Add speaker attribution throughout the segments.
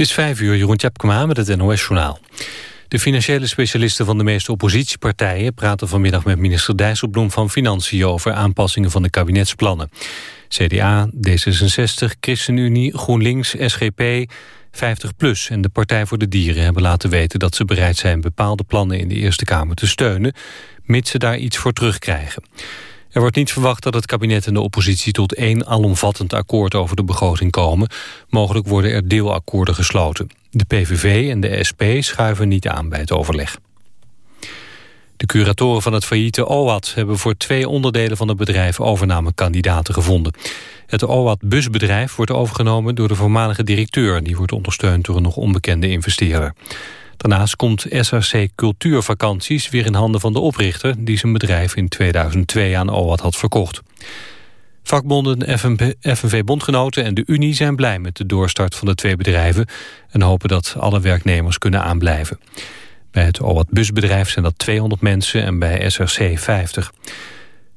Speaker 1: Het is vijf uur, Jeroen Tjepkema met het NOS-journaal. De financiële specialisten van de meeste oppositiepartijen... praten vanmiddag met minister Dijsselbloem van Financiën... over aanpassingen van de kabinetsplannen. CDA, D66, ChristenUnie, GroenLinks, SGP, 50PLUS en de Partij voor de Dieren... hebben laten weten dat ze bereid zijn bepaalde plannen in de Eerste Kamer te steunen... mits ze daar iets voor terugkrijgen. Er wordt niet verwacht dat het kabinet en de oppositie tot één alomvattend akkoord over de begroting komen. Mogelijk worden er deelakkoorden gesloten. De PVV en de SP schuiven niet aan bij het overleg. De curatoren van het failliete OAT hebben voor twee onderdelen van het bedrijf overnamekandidaten gevonden. Het OAT busbedrijf wordt overgenomen door de voormalige directeur. Die wordt ondersteund door een nog onbekende investeerder. Daarnaast komt SRC Cultuurvakanties weer in handen van de oprichter... die zijn bedrijf in 2002 aan OWAT had verkocht. Vakbonden, FNV-bondgenoten en de Unie zijn blij met de doorstart van de twee bedrijven... en hopen dat alle werknemers kunnen aanblijven. Bij het OWAT busbedrijf zijn dat 200 mensen en bij SRC 50.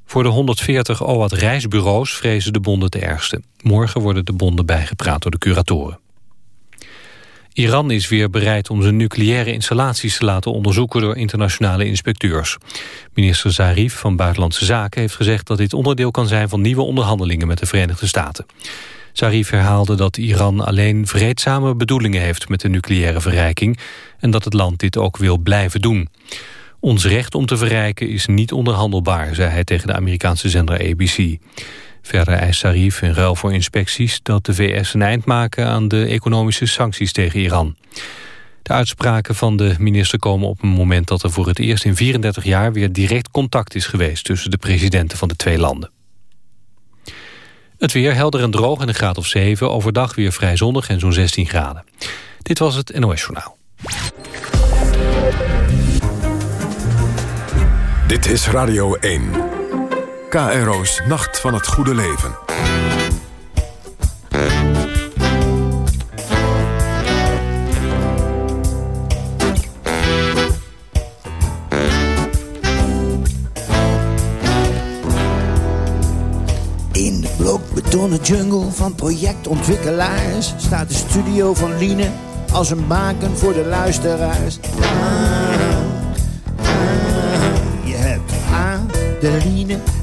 Speaker 1: Voor de 140 OWAT reisbureaus vrezen de bonden het ergste. Morgen worden de bonden bijgepraat door de curatoren. Iran is weer bereid om zijn nucleaire installaties te laten onderzoeken door internationale inspecteurs. Minister Zarif van Buitenlandse Zaken heeft gezegd dat dit onderdeel kan zijn van nieuwe onderhandelingen met de Verenigde Staten. Zarif herhaalde dat Iran alleen vreedzame bedoelingen heeft met de nucleaire verrijking en dat het land dit ook wil blijven doen. Ons recht om te verrijken is niet onderhandelbaar, zei hij tegen de Amerikaanse zender ABC. Verder eist Sarif in ruil voor inspecties dat de VS een eind maken aan de economische sancties tegen Iran. De uitspraken van de minister komen op een moment dat er voor het eerst in 34 jaar weer direct contact is geweest tussen de presidenten van de twee landen. Het weer helder en droog en een graad of 7. Overdag weer vrij zonnig en zo'n 16 graden. Dit was het NOS Journaal.
Speaker 2: Dit is Radio 1. KRO's Nacht van het Goede Leven.
Speaker 3: In de blokbetonnen jungle van projectontwikkelaars... staat de studio van Liene als een baken voor de luisteraars. Ah, ah, je hebt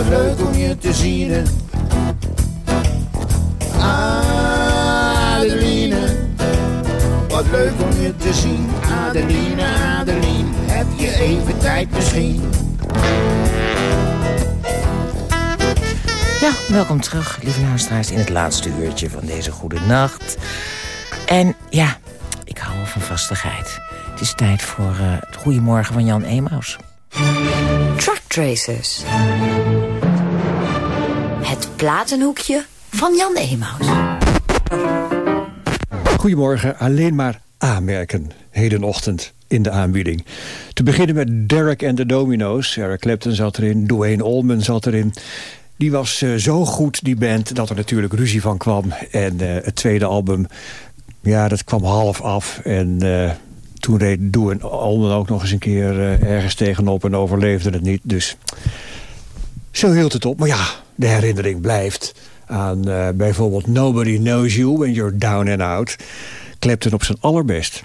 Speaker 3: Wat leuk om je te zien. Adeline, wat leuk om je te zien. Adeline, Adeline, heb je even tijd misschien?
Speaker 4: Ja, welkom terug, lieve luisteraars, in het laatste uurtje van deze goede nacht. En ja, ik hou van vastigheid. Het is tijd voor uh, het Goedemorgen van Jan Emaus.
Speaker 5: Truck Tracers. Het platenhoekje van Jan Emaus.
Speaker 6: Goedemorgen, alleen maar aanmerken. Hedenochtend in de aanbieding. Te beginnen met Derek and the Domino's. Eric Clapton zat erin, Dwayne Allman zat erin. Die was uh, zo goed, die band, dat er natuurlijk ruzie van kwam. En uh, het tweede album, ja, dat kwam half af. En uh, toen reed Doe en Almen ook nog eens een keer uh, ergens tegenop en overleefde het niet. Dus zo hield het op. Maar ja, de herinnering blijft aan uh, bijvoorbeeld Nobody Knows You When You're Down and Out. Clapton op zijn allerbest.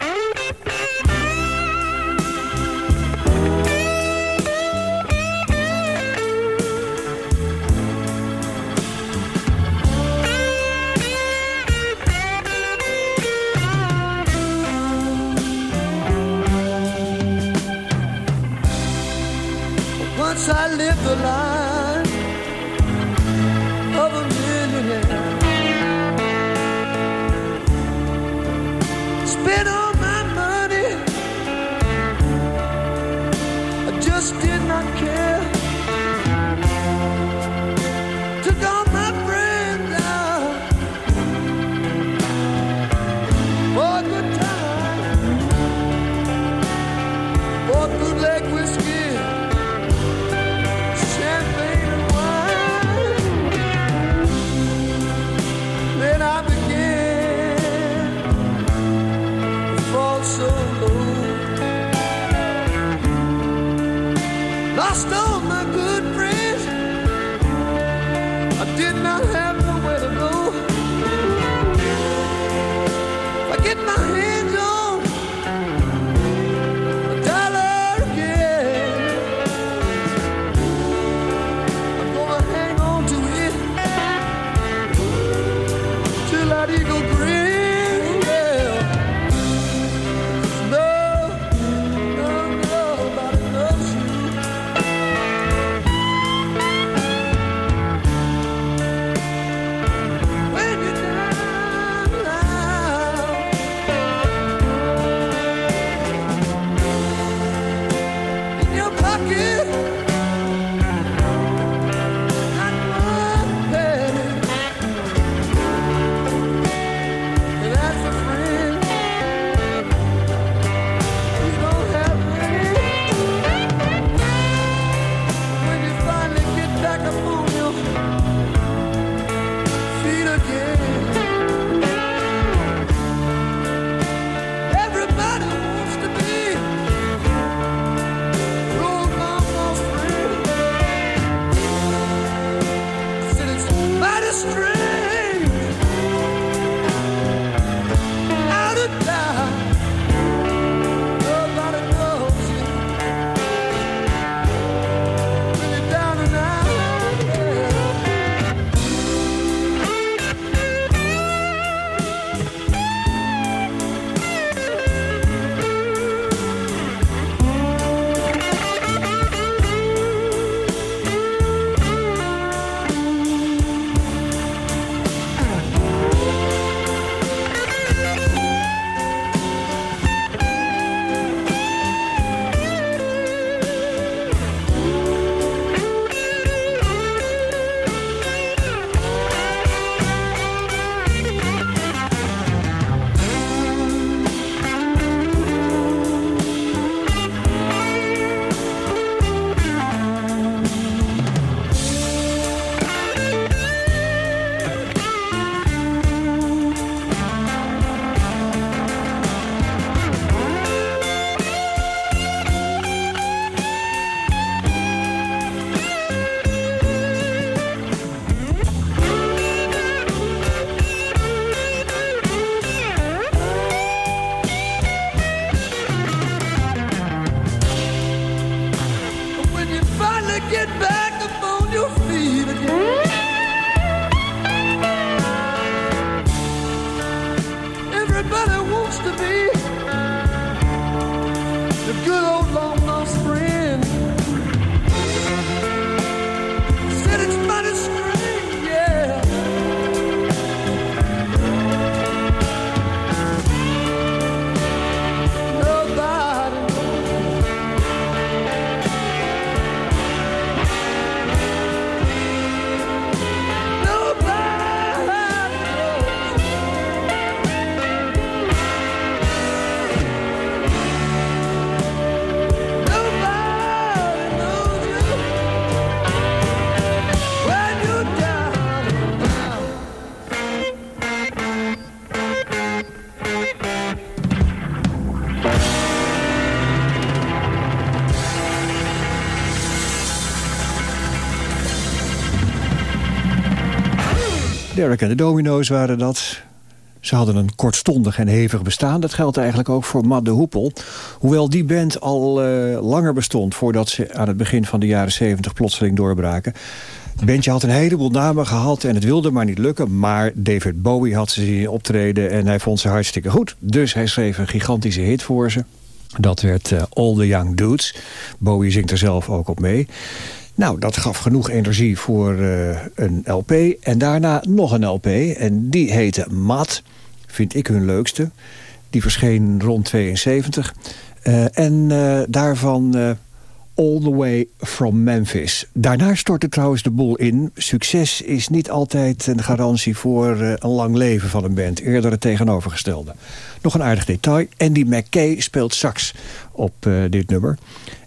Speaker 6: Derek en de Domino's waren dat. Ze hadden een kortstondig en hevig bestaan. Dat geldt eigenlijk ook voor Mad de Hoepel. Hoewel die band al eh, langer bestond... voordat ze aan het begin van de jaren 70 plotseling doorbraken. Het bandje had een heleboel namen gehad en het wilde maar niet lukken. Maar David Bowie had ze zien optreden en hij vond ze hartstikke goed. Dus hij schreef een gigantische hit voor ze. Dat werd eh, All the Young Dudes. Bowie zingt er zelf ook op mee. Nou, dat gaf genoeg energie voor eh, een LP. En daarna nog een LP. En die heette Mat. Vind ik hun leukste. Die verscheen rond 72. Eh, en eh, daarvan All the Way from Memphis. Daarna stortte trouwens de boel in. Succes is niet altijd een garantie voor een lang leven van een band. Eerder het tegenovergestelde. Nog een aardig detail. Andy McKay speelt sax op dit nummer.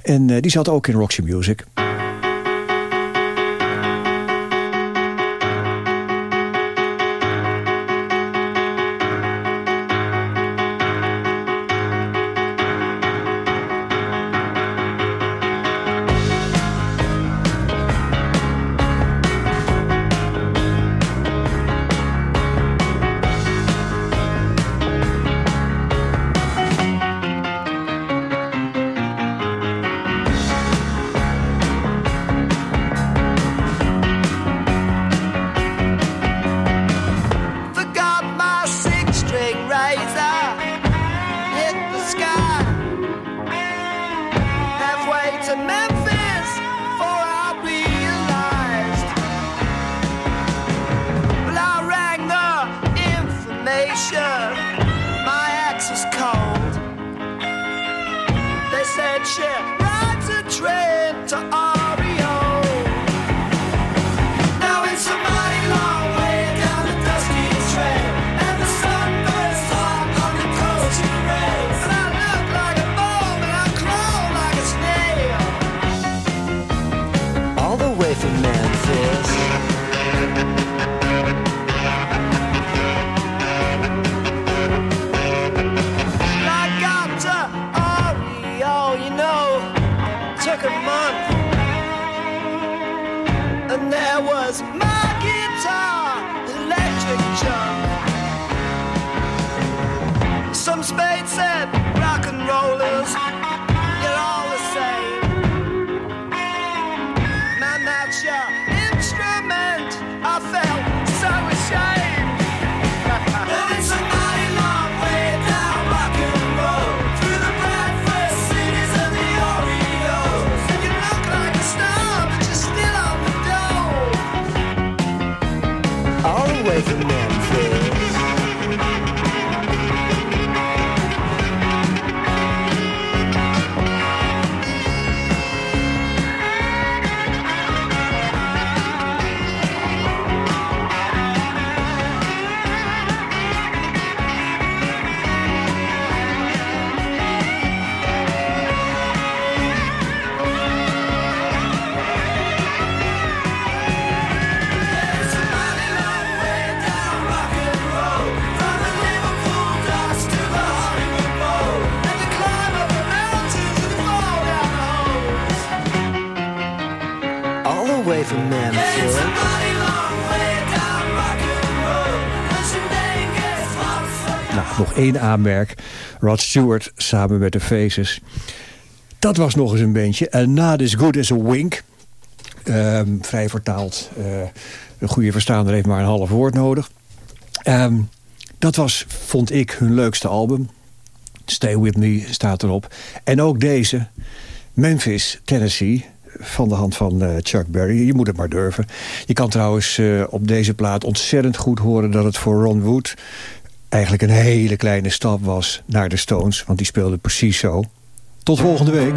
Speaker 6: En die zat ook in Roxy Music.
Speaker 7: Eén aanmerk. Rod Stewart samen met de Faces. Dat was nog eens een beetje. En na This Good As A Wink... Ehm, vrij vertaald. Eh, een goede verstaander heeft maar een half woord nodig. Ehm, dat was, vond ik, hun leukste album. Stay With Me staat erop. En ook deze, Memphis, Tennessee van de hand van eh, Chuck Berry. Je moet het maar durven. Je kan trouwens eh, op deze plaat ontzettend goed horen... dat het voor Ron Wood eigenlijk een hele kleine stap was naar de Stones. Want die speelden precies zo. Tot volgende week.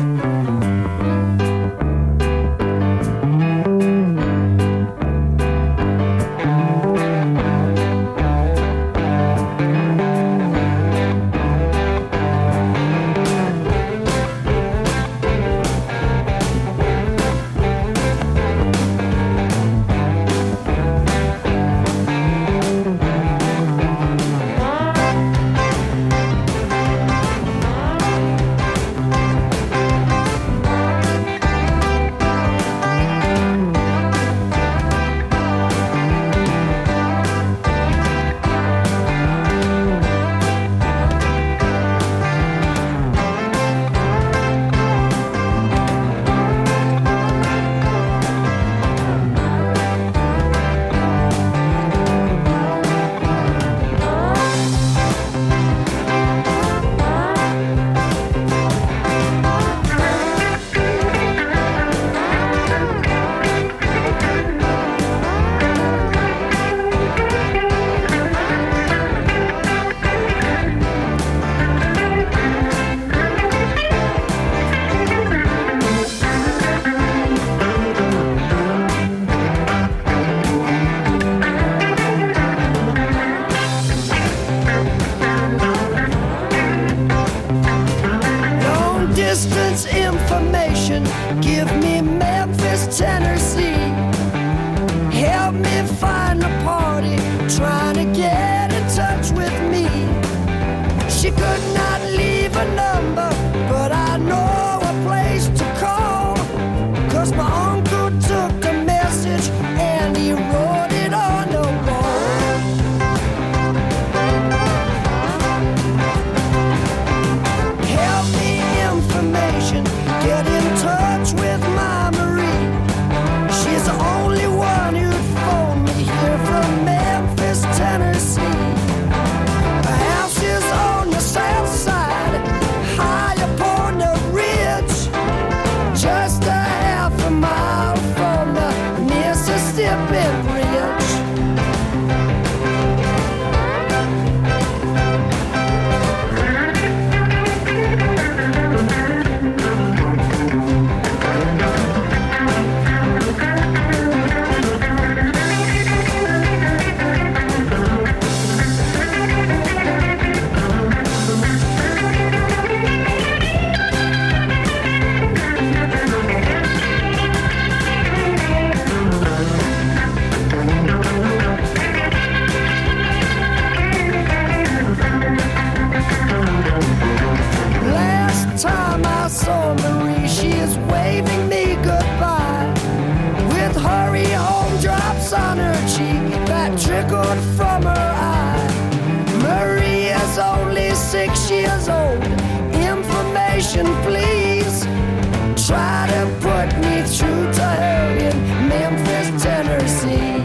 Speaker 8: To her
Speaker 7: in Memphis, Tennessee.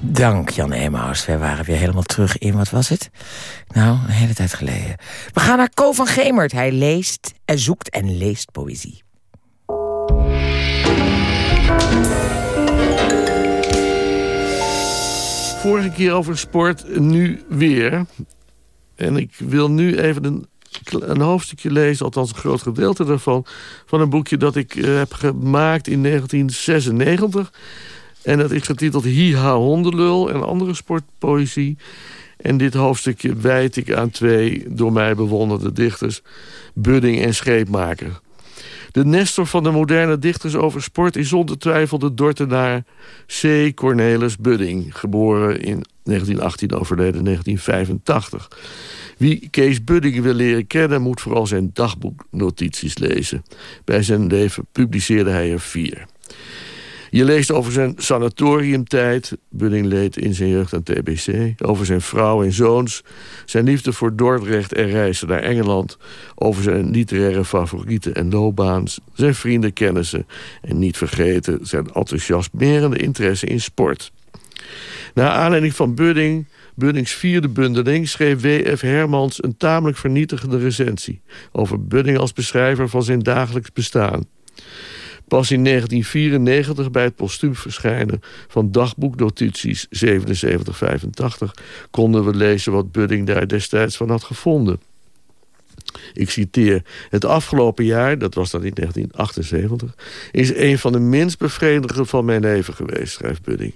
Speaker 4: Dank Jan Emaus. Wij waren weer helemaal terug in, wat was het? Nou, een hele tijd geleden. We gaan naar Ko van Gemert. Hij leest, en zoekt en leest poëzie.
Speaker 9: Vorige keer over sport, nu weer. En ik wil nu even een, een hoofdstukje lezen, althans een groot gedeelte daarvan... van een boekje dat ik eh, heb gemaakt in 1996. En dat is getiteld Hi-ha hondenlul en andere sportpoëzie. En dit hoofdstukje wijd ik aan twee door mij bewonderde dichters... Budding en Scheepmaker. De nestor van de moderne dichters over sport is zonder twijfel de Dortenaar C. Cornelis Budding. Geboren in 1918, overleden 1985. Wie Kees Budding wil leren kennen moet vooral zijn dagboeknotities lezen. Bij zijn leven publiceerde hij er vier. Je leest over zijn sanatoriumtijd. Budding leed in zijn jeugd aan TBC. Over zijn vrouw en zoons. Zijn liefde voor Dordrecht en reizen naar Engeland. Over zijn literaire favorieten en loopbaans. Zijn vrienden, kennissen. En niet vergeten zijn enthousiasmerende interesse in sport. Naar aanleiding van Budding... Buddings vierde bundeling schreef W.F. Hermans een tamelijk vernietigende recensie... over Budding als beschrijver van zijn dagelijks bestaan. Pas in 1994 bij het postuum verschijnen van dagboeknotities 7785 konden we lezen wat Budding daar destijds van had gevonden. Ik citeer, het afgelopen jaar, dat was dan in 1978... is een van de minst bevredigende van mijn leven geweest, schrijft Budding.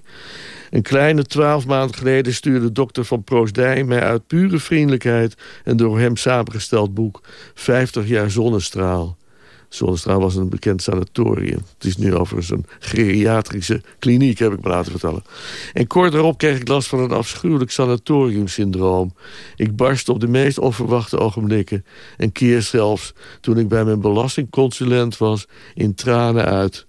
Speaker 9: Een kleine twaalf maanden geleden stuurde dokter van Proosdij... mij uit pure vriendelijkheid een door hem samengesteld boek... 50 jaar zonnestraal. Zonnestraal was een bekend sanatorium. Het is nu overigens een geriatrische kliniek, heb ik me laten vertellen. En kort daarop kreeg ik last van een afschuwelijk sanatoriumsyndroom. Ik barstte op de meest onverwachte ogenblikken. En keer zelfs, toen ik bij mijn belastingconsulent was, in tranen uit...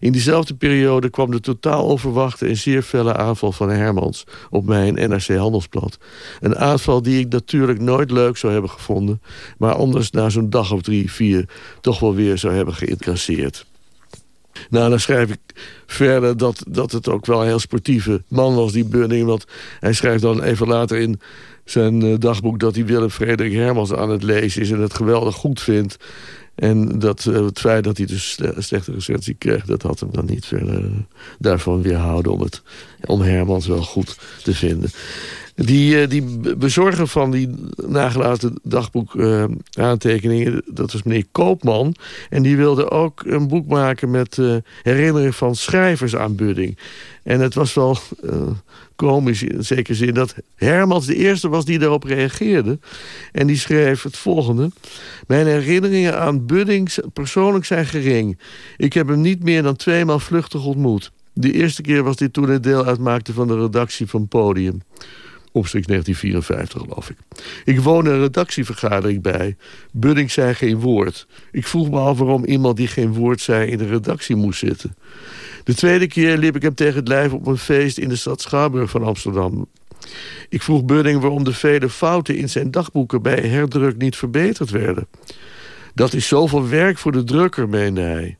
Speaker 9: In diezelfde periode kwam de totaal onverwachte en zeer felle aanval van Hermans op mijn NRC Handelsblad. Een aanval die ik natuurlijk nooit leuk zou hebben gevonden, maar anders na zo'n dag of drie, vier toch wel weer zou hebben geïncasseerd. Nou, dan schrijf ik verder dat, dat het ook wel een heel sportieve man was, die Bunning. Want hij schrijft dan even later in zijn eh, dagboek... dat hij Willem Frederik Hermans aan het lezen is en het geweldig goed vindt. En dat, eh, het feit dat hij dus slechte recensie kreeg... dat had hem dan niet verder eh, daarvan weerhouden... om, het, om Hermans wel goed te vinden. Die, eh, die bezorger van die nagelaten dagboek eh, dat was meneer Koopman. En die wilde ook een boek maken met uh, van schrijvers aan Budding. En het was wel komisch in zekere zin dat Hermans de eerste was die daarop reageerde. En die schreef het volgende. Mijn herinneringen aan Budding persoonlijk zijn gering. Ik heb hem niet meer dan tweemaal vluchtig ontmoet. De eerste keer was dit toen hij deel uitmaakte van de redactie van Podium. Omstreeks 1954, geloof ik. Ik woonde een redactievergadering bij. Budding zei geen woord. Ik vroeg me af waarom iemand die geen woord zei... in de redactie moest zitten. De tweede keer liep ik hem tegen het lijf op een feest... in de stad Schouwburg van Amsterdam. Ik vroeg Budding waarom de vele fouten in zijn dagboeken... bij herdruk niet verbeterd werden. Dat is zoveel werk voor de drukker, meende hij.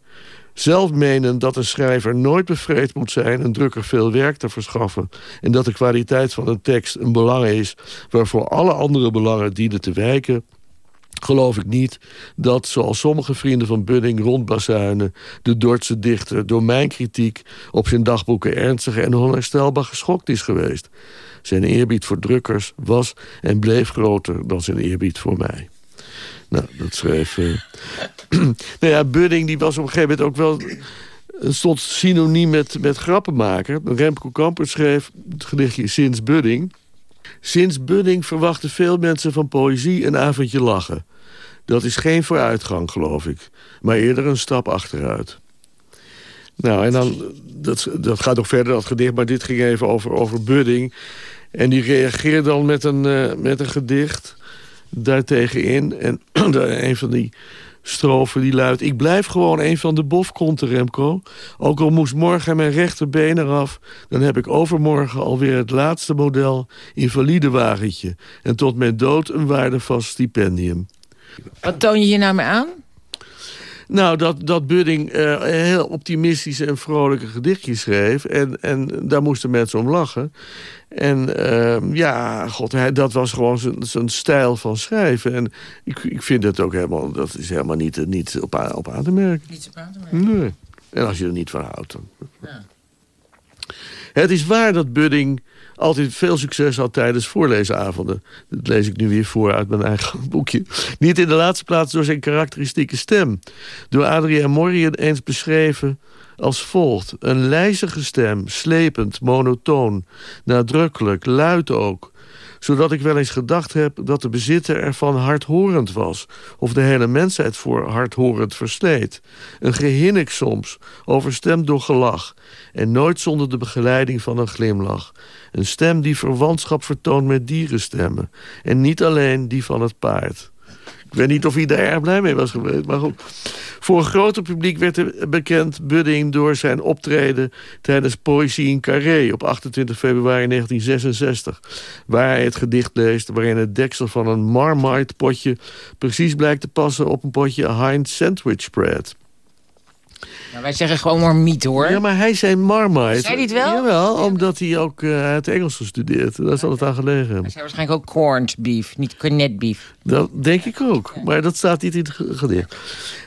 Speaker 9: Zelf menen dat een schrijver nooit bevreed moet zijn... een drukker veel werk te verschaffen... en dat de kwaliteit van een tekst een belang is... waarvoor alle andere belangen dienen te wijken geloof ik niet dat, zoals sommige vrienden van Budding rondbazuinen... de Dordtse dichter door mijn kritiek op zijn dagboeken ernstig en onherstelbaar geschokt is geweest. Zijn eerbied voor drukkers was en bleef groter dan zijn eerbied voor mij. Nou, dat schreef... Uh... nou ja, Budding die was op een gegeven moment ook wel... stond synoniem met, met grappenmaker. Remco Kamper schreef het gedichtje Sinds Budding... Sinds Budding verwachten veel mensen van poëzie een avondje lachen. Dat is geen vooruitgang, geloof ik. Maar eerder een stap achteruit. Nou, en dan, dat, dat gaat nog verder, dat gedicht. Maar dit ging even over, over Budding. En die reageert dan met een, uh, met een gedicht daartegen in. En een van die strofe die luidt... Ik blijf gewoon een van de bofkonten, Remco. Ook al moest morgen mijn rechterbeen eraf... dan heb ik overmorgen alweer het laatste model invalide wagentje. En tot mijn dood een waardevast stipendium.
Speaker 4: Wat toon je hier nou mee aan?
Speaker 9: Nou, dat, dat Budding eh, heel optimistische en vrolijke gedichtjes schreef. En, en daar moesten mensen om lachen. En ehm, ja, god, hij, dat was gewoon zijn, stijl van schrijven. En ik, ik vind het ook helemaal, dat is helemaal niet, niet op, aan- op aan te merken.
Speaker 4: Niets op aan te merken.
Speaker 9: Nee. En als je er niet van houdt, dan... Het is waar dat Budding altijd veel succes had tijdens voorleesavonden. Dat lees ik nu weer voor uit mijn eigen boekje. Niet in de laatste plaats door zijn karakteristieke stem. Door Adrien Morien eens beschreven als volgt. Een lijzige stem, slepend, monotoon, nadrukkelijk, luid ook zodat ik wel eens gedacht heb dat de bezitter ervan hardhorend was... of de hele mensheid voor hardhorend versleet. Een gehinnik soms, overstemd door gelach... en nooit zonder de begeleiding van een glimlach. Een stem die verwantschap vertoont met dierenstemmen... en niet alleen die van het paard. Ik weet niet of daar erg blij mee was geweest, maar goed. Voor een groter publiek werd bekend Budding door zijn optreden tijdens Poëzie in Carré op 28 februari 1966. Waar hij het gedicht leest waarin het deksel van een Marmite potje precies blijkt te passen op een potje Heinz sandwich spread.
Speaker 4: Nou, wij zeggen gewoon maar miet, hoor.
Speaker 9: Ja, maar hij zei Marmite.
Speaker 4: Zei hij het wel?
Speaker 9: Jawel, omdat hij ook eh, het Engels gestudeerd. Daar zal het aan gelegen.
Speaker 4: Hij zei waarschijnlijk ook corned beef, niet cornet beef.
Speaker 9: Dat denk ik ook. Maar dat staat niet in het ge- gedicht.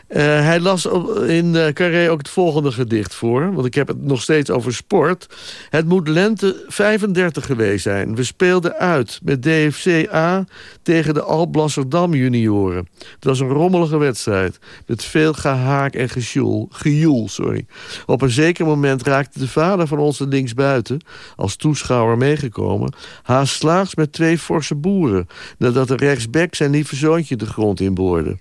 Speaker 9: Eh, hij las in eh, Carré ook het volgende gedicht voor. Want ik heb het nog steeds over sport. Het moet lente 35 geweest zijn. We speelden uit met DFC A tegen de Alblasserdam junioren. Het was een rommelige wedstrijd. Met veel gehaak en gesjoel. Gejoel, sorry. Op een zeker moment raakte de vader van onze linksbuiten... als toeschouwer meegekomen... haast slaags met twee forse boeren... nadat de rechtsback zijn lieve zoontje de grond inboorde.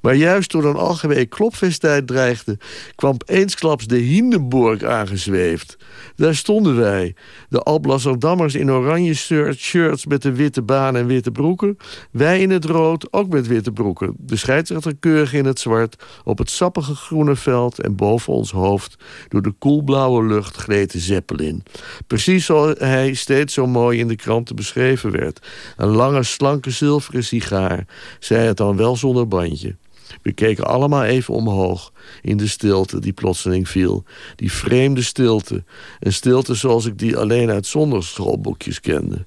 Speaker 9: Maar juist toen een algemeen klopfestijn dreigde... kwam eensklaps de Hindenburg aangezweefd. Daar stonden wij. De Alblasserdammers in oranje shirt- shirts met de witte baan en witte broeken. Wij in het rood, ook met witte broeken. De scheidsrechter keurig in het zwart. Op het sappige groene veld en boven ons hoofd... door de koelblauwe lucht gleed de Zeppelin. Precies zoals hij steeds zo mooi in de kranten beschreven werd. Een lange, slanke, zilveren sigaar. Zei het dan wel zonder bandje. We keken allemaal even omhoog in de stilte die plotseling viel. Die vreemde stilte. Een stilte zoals ik die alleen uit zonderschoolboekjes kende.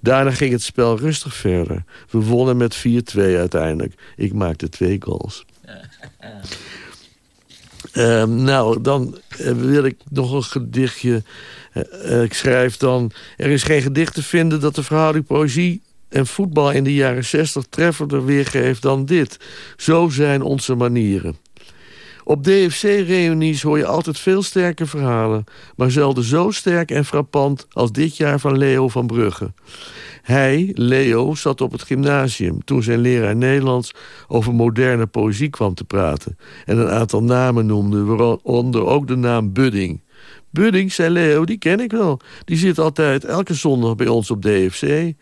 Speaker 9: Daarna ging het spel rustig verder. We wonnen met 4-2 uiteindelijk. Ik maakte twee goals. Ehm, nou, dan eh, wil ik nog een gedichtje. Eh, eh, ik schrijf dan... Er is geen gedicht te vinden dat de verhouding poëzie en voetbal in de jaren 60 treffender weergeeft dan dit. Zo zijn onze manieren. Op DFC-reunies hoor je altijd veel sterke verhalen... maar zelden zo sterk en frappant als dit jaar van Leo van Brugge. Hij, Leo, zat op het gymnasium toen zijn leraar Nederlands... over moderne poëzie kwam te praten... en een aantal namen noemde, waaronder ook de naam Budding. Budding, zei Leo, die ken ik wel. Die zit altijd elke zondag bij ons op DFC...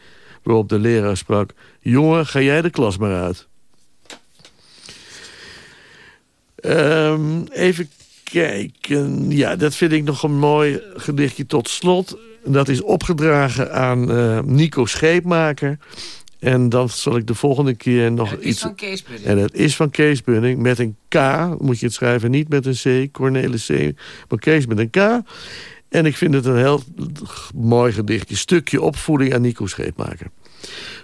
Speaker 9: Waarop de leraar sprak... Jongen, ga jij de klas maar uit. Ehm, even kijken. Ja, dat vind ik nog een mooi gedichtje tot slot. Dat is opgedragen aan eh, Nico Scheepmaker. En dan zal ik de volgende keer nog iets...
Speaker 4: Kees Budding.
Speaker 9: En het is van Kees Bunning met een K. Moet je het schrijven, niet met een C. Cornelis C. Maar Kees met een K. En ik vind het een heel mooi gedichtje. Stukje opvoeding aan Nico Scheepmaker.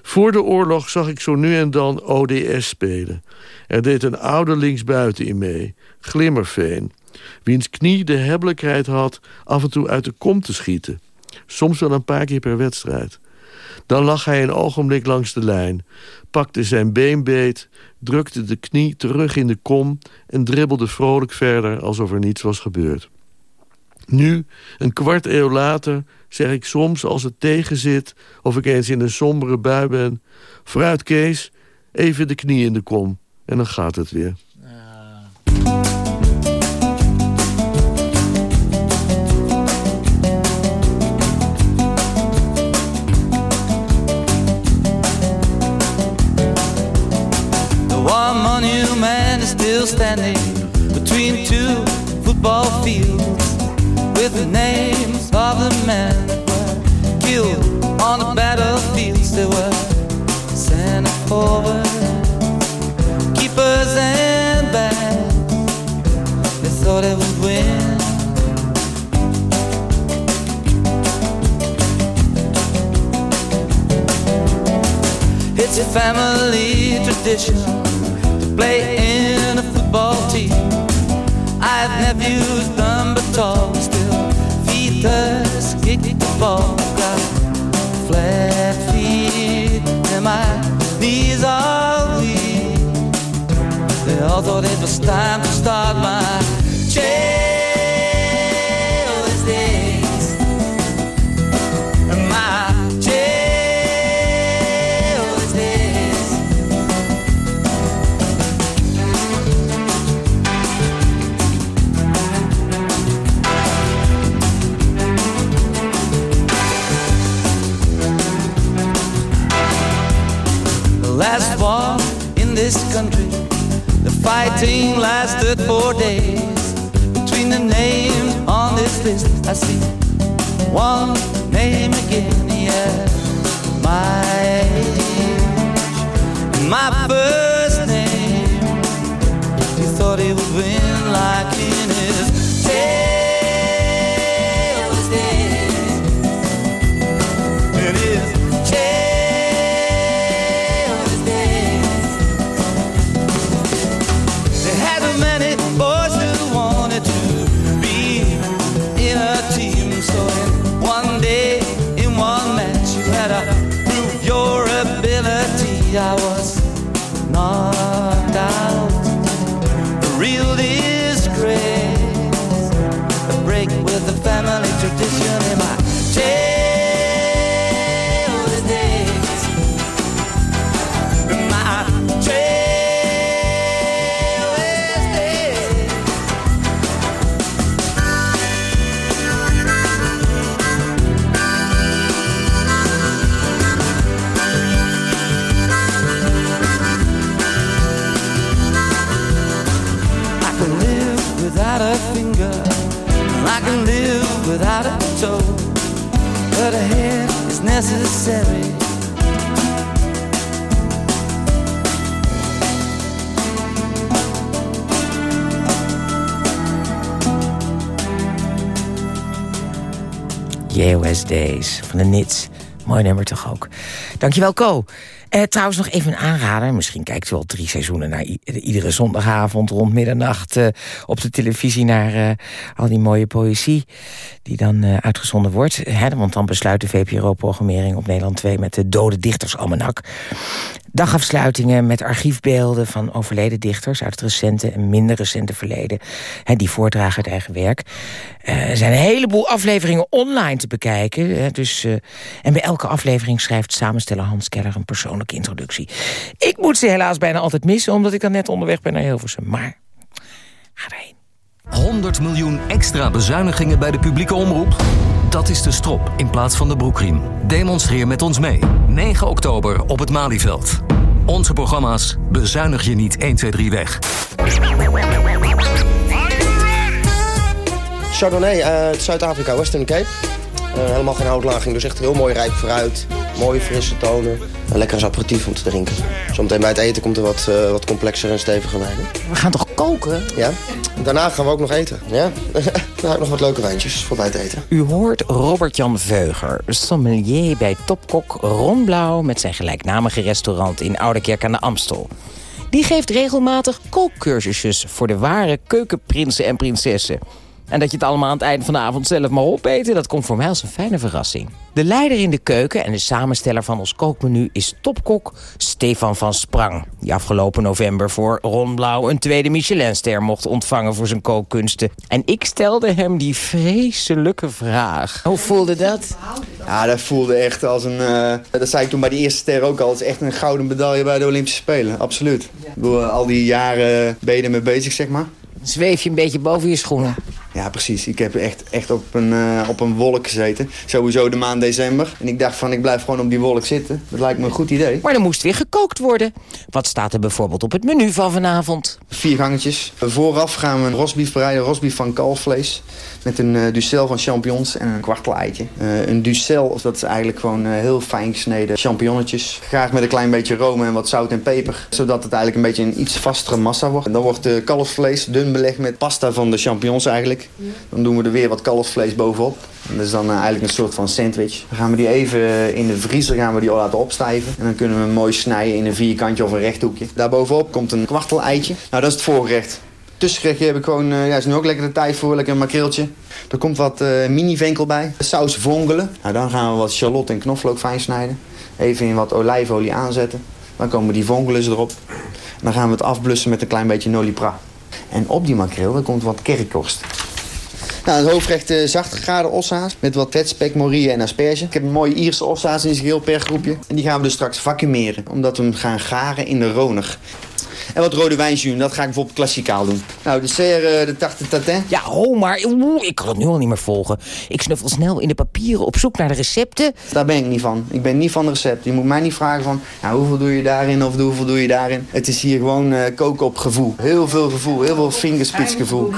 Speaker 9: Voor de oorlog zag ik zo nu en dan ODS spelen. Er deed een oude linksbuiten in mee, Glimmerveen. Wiens knie de hebbelijkheid had af en toe uit de kom te schieten. Soms wel een paar keer per wedstrijd. Dan lag hij een ogenblik langs de lijn, pakte zijn been beet, drukte de knie terug in de kom en dribbelde vrolijk verder alsof er niets was gebeurd. Nu, een kwart eeuw later, zeg ik soms als het tegenzit... of ik eens in een sombere bui ben... vooruit Kees, even de knie in de kom. En dan gaat het weer.
Speaker 10: Family tradition to play in a football team. I have nephews, dumb but tall, still feet us kick the ball. Got flat feet and my knees are weak. They all thought it was time lasted four days. Between the names on this list, I see one name again, yeah. My age, my first
Speaker 4: Dankjewel, Co. Eh, trouwens, nog even een aanrader. Misschien kijkt u al drie seizoenen naar iedere zondagavond rond middernacht eh, op de televisie naar eh, al die mooie poëzie die dan uitgezonden wordt. Hè, want dan besluit de VPRO-programmering op Nederland 2 met de Dode Dichtersalmanak. Dagafsluitingen met archiefbeelden van overleden dichters uit het recente en minder recente verleden. Die voordragen het eigen werk. Eh, er zijn een heleboel afleveringen online te bekijken. Hè, dus, eh, en bij elke aflevering schrijft samensteller Hans Keller een persoonlijke introductie. Ik moet ze helaas bijna altijd missen, omdat ik dan net onderweg ben naar Hilversum. Maar ga erheen.
Speaker 11: 100 miljoen extra bezuinigingen bij de publieke omroep? Dat is de strop in plaats van de broekriem. Demonstreer met ons mee. 9 oktober op het Malieveld. Onze programma's bezuinig je niet 1, 2, 3 weg.
Speaker 12: Chardonnay uit Zuid-Afrika, Western Cape. Eh, helemaal geen houtlaging, dus echt heel mooi rijk fruit. Mooie frisse tonen. Een lekker als aperitief om te drinken. Zometeen bij het eten komt er wat, eh, wat complexer en steviger wijn.
Speaker 4: We gaan toch koken?
Speaker 12: Ja. Daarna gaan we ook nog eten. Ja. nou, nog wat leuke wijntjes voor bij het eten.
Speaker 4: U hoort Robert-Jan Veuger, sommelier bij topkok Ron Blauw... met zijn gelijknamige restaurant in Oudekerk aan de Amstel. Die geeft regelmatig kookcursusjes voor de ware keukenprinsen en prinsessen. En dat je het allemaal aan het einde van de avond zelf mag opeten... dat komt voor mij als een fijne verrassing. De leider in de keuken en de samensteller van ons kookmenu... is topkok Stefan van Sprang. Die afgelopen november voor Ron Blauw... een tweede Michelinster mocht ontvangen voor zijn kookkunsten. En ik stelde hem die vreselijke vraag. Hoe voelde dat?
Speaker 13: Ja, dat voelde echt als een... eh, dat zei ik toen bij die eerste ster ook al. Het is echt een gouden medaille bij de Olympische Spelen. Absoluut. Ik bedoel, al die jaren ben je ermee bezig, zeg maar.
Speaker 4: Zweef je een beetje boven je schoenen?
Speaker 13: Ja, precies. Ik heb echt, echt op, een, eh, op een wolk gezeten. Sowieso de maand december. En ik dacht van, ik blijf gewoon op die wolk zitten. Dat lijkt me een goed idee.
Speaker 4: Maar er moest weer gekookt worden. Wat staat er bijvoorbeeld op het menu van vanavond?
Speaker 13: Vier gangetjes. Vooraf gaan we een rosbief bereiden. Rosbief van kalfvlees. Met een uh, ducel van champignons en een kwartel eitje. Uh, een ducel, dat is eigenlijk gewoon heel fijn gesneden champignonnetjes. Graag met een klein beetje room en wat zout en peper. Zodat het eigenlijk een beetje een iets vastere massa wordt. En dan wordt de kalfsvlees dun belegd met pasta van de champignons eigenlijk. Dan doen we er weer wat kalfsvlees bovenop. En dat is dan eigenlijk een soort van sandwich. Dan gaan we die even in de vriezer gaan we die laten opstijven. En dan kunnen we hem mooi snijden in een vierkantje of een rechthoekje. Daarbovenop komt een kwartel eitje. Nou, dat is het voorgerecht. Tussengerechtje heb ik gewoon, uh, ja, is nu ook lekker de tijd voor, lekker een makreeltje. Er komt wat mini-venkel bij, saus vongelen. Nou, dan gaan we wat shallot en knoflook fijn snijden. Even in wat olijfolie aanzetten. Dan komen die vongelen erop. Dan gaan we het afblussen met een klein beetje nolipra. En op die makreel komt wat kerrykorst. Nou, het hoofdrecht uh, zacht gegaarde ossa's met wat vetspek, morille en asperge. Ik heb een mooie Ierse ossa's in zijn geheel per groepje. En die gaan we dus straks vacuumeren, omdat we hem gaan garen in de roner. En wat rode wijnzuur, dat ga ik bijvoorbeeld klassikaal doen. Nou, de serre, de tarte tatin.
Speaker 4: Ja, ho, maar oeh, ik kan het nu al niet meer volgen. Ik snuffel snel in de papieren op zoek naar de recepten.
Speaker 13: Daar ben ik niet van. Ik ben niet van de recept. Je moet mij niet vragen van, nou, hoeveel doe je daarin of hoeveel doe je daarin. Het is hier gewoon uh, koken op gevoel. Heel veel gevoel, heel veel fingerspitsgevoel.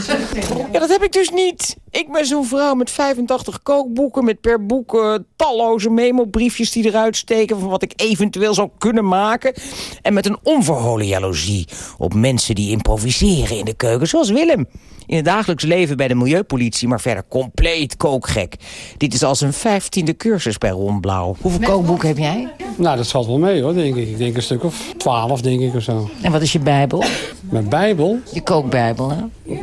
Speaker 4: Ja, dat heb ik dus niet. Ik ben zo'n vrouw met 85 kookboeken, met per boek uh, talloze memo-briefjes die eruit steken van wat ik eventueel zou kunnen maken. En met een onverholen jaloezie op mensen die improviseren in de keuken, zoals Willem. In het dagelijks leven bij de milieupolitie, maar verder compleet kookgek. Dit is als een vijftiende cursus bij Ron Blauw. Hoeveel kookboeken heb jij?
Speaker 14: Nou, dat valt wel mee hoor, denk ik. Ik denk een stuk of twaalf, denk ik, of zo.
Speaker 4: En wat is je bijbel?
Speaker 14: Mijn bijbel?
Speaker 4: Je kookbijbel, hè?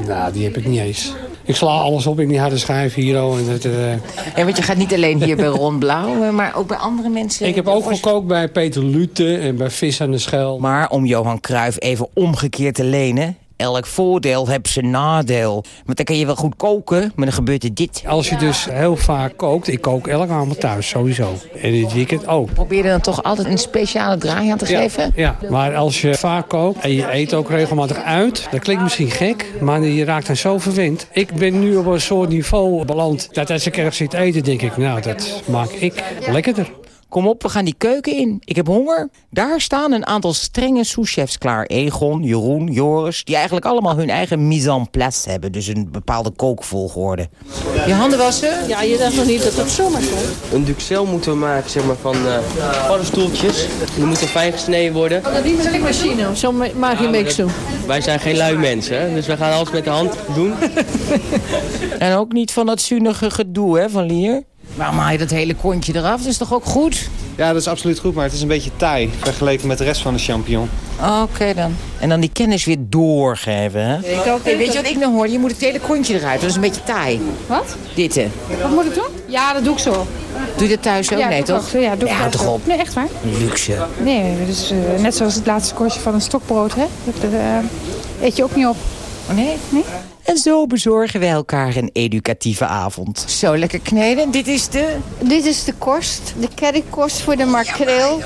Speaker 14: Nou, die heb ik niet eens. Ik sla alles op in die harde schijf hier. Oh, en het, uh...
Speaker 4: ja, want je gaat niet alleen hier bij Ron Blauw, maar ook bij andere mensen.
Speaker 14: Ik heb ook gekookt bij Peter Lute en bij Vis aan de Schel.
Speaker 4: Maar om Johan Cruijff even omgekeerd te lenen... Elk voordeel heeft zijn nadeel. Want dan kan je wel goed koken, maar dan gebeurt er dit.
Speaker 14: Als je dus heel vaak kookt, ik kook elke avond thuis, sowieso. En dit weekend ook.
Speaker 4: Probeer je dan toch altijd een speciale draai aan te
Speaker 14: ja,
Speaker 4: geven?
Speaker 14: Ja, maar als je vaak kookt en je eet ook regelmatig uit... dat klinkt misschien gek, maar je raakt dan zo verwend. Ik ben nu op een soort niveau beland dat als ik ergens zit eten, denk ik... nou, dat maak ik lekkerder.
Speaker 4: Kom op, we gaan die keuken in. Ik heb honger. Daar staan een aantal strenge souschefs klaar. Egon, Jeroen, Joris. Die eigenlijk allemaal hun eigen mise en place hebben. Dus een bepaalde kookvolgorde. Je handen wassen?
Speaker 15: Ja, je dacht nog niet dat het zomaar komt.
Speaker 16: Een duxel moeten we maken zeg maar, van uh, paddenstoeltjes. Die moeten fijn gesneden worden.
Speaker 15: Oh, dat niet met een machine. Zo maak je een beetje zo.
Speaker 16: Wij zijn geen lui mensen, hè? dus wij gaan alles met de hand doen.
Speaker 4: en ook niet van dat zuinige gedoe hè, van Lier? Waarom haal je dat hele kontje eraf? Dat is toch ook goed?
Speaker 17: Ja, dat is absoluut goed, maar het is een beetje taai vergeleken met de rest van de champignon.
Speaker 4: Oké okay dan. En dan die kennis weer doorgeven, hè?
Speaker 15: Ik ook.
Speaker 4: Hey, weet je wat ik nou hoor? Je moet het hele kontje eruit. Dat is een beetje taai.
Speaker 15: Wat?
Speaker 4: Dit, hè?
Speaker 15: Wat moet ik doen? Ja, dat doe ik zo.
Speaker 4: Doe je dat thuis ook?
Speaker 15: Ja,
Speaker 4: nee, toch?
Speaker 15: Ook. Ja, doe ik
Speaker 4: ja, toch op.
Speaker 15: Nee, echt waar.
Speaker 4: Luxe.
Speaker 15: Nee, dus uh, net zoals het laatste korstje van een stokbrood, hè? Dat uh, eet je ook niet op.
Speaker 4: Oh, nee?
Speaker 15: Nee.
Speaker 4: En zo bezorgen wij elkaar een educatieve avond. Zo, lekker kneden. Dit is de...
Speaker 18: Dit is de korst. De kerrykorst voor de makreel.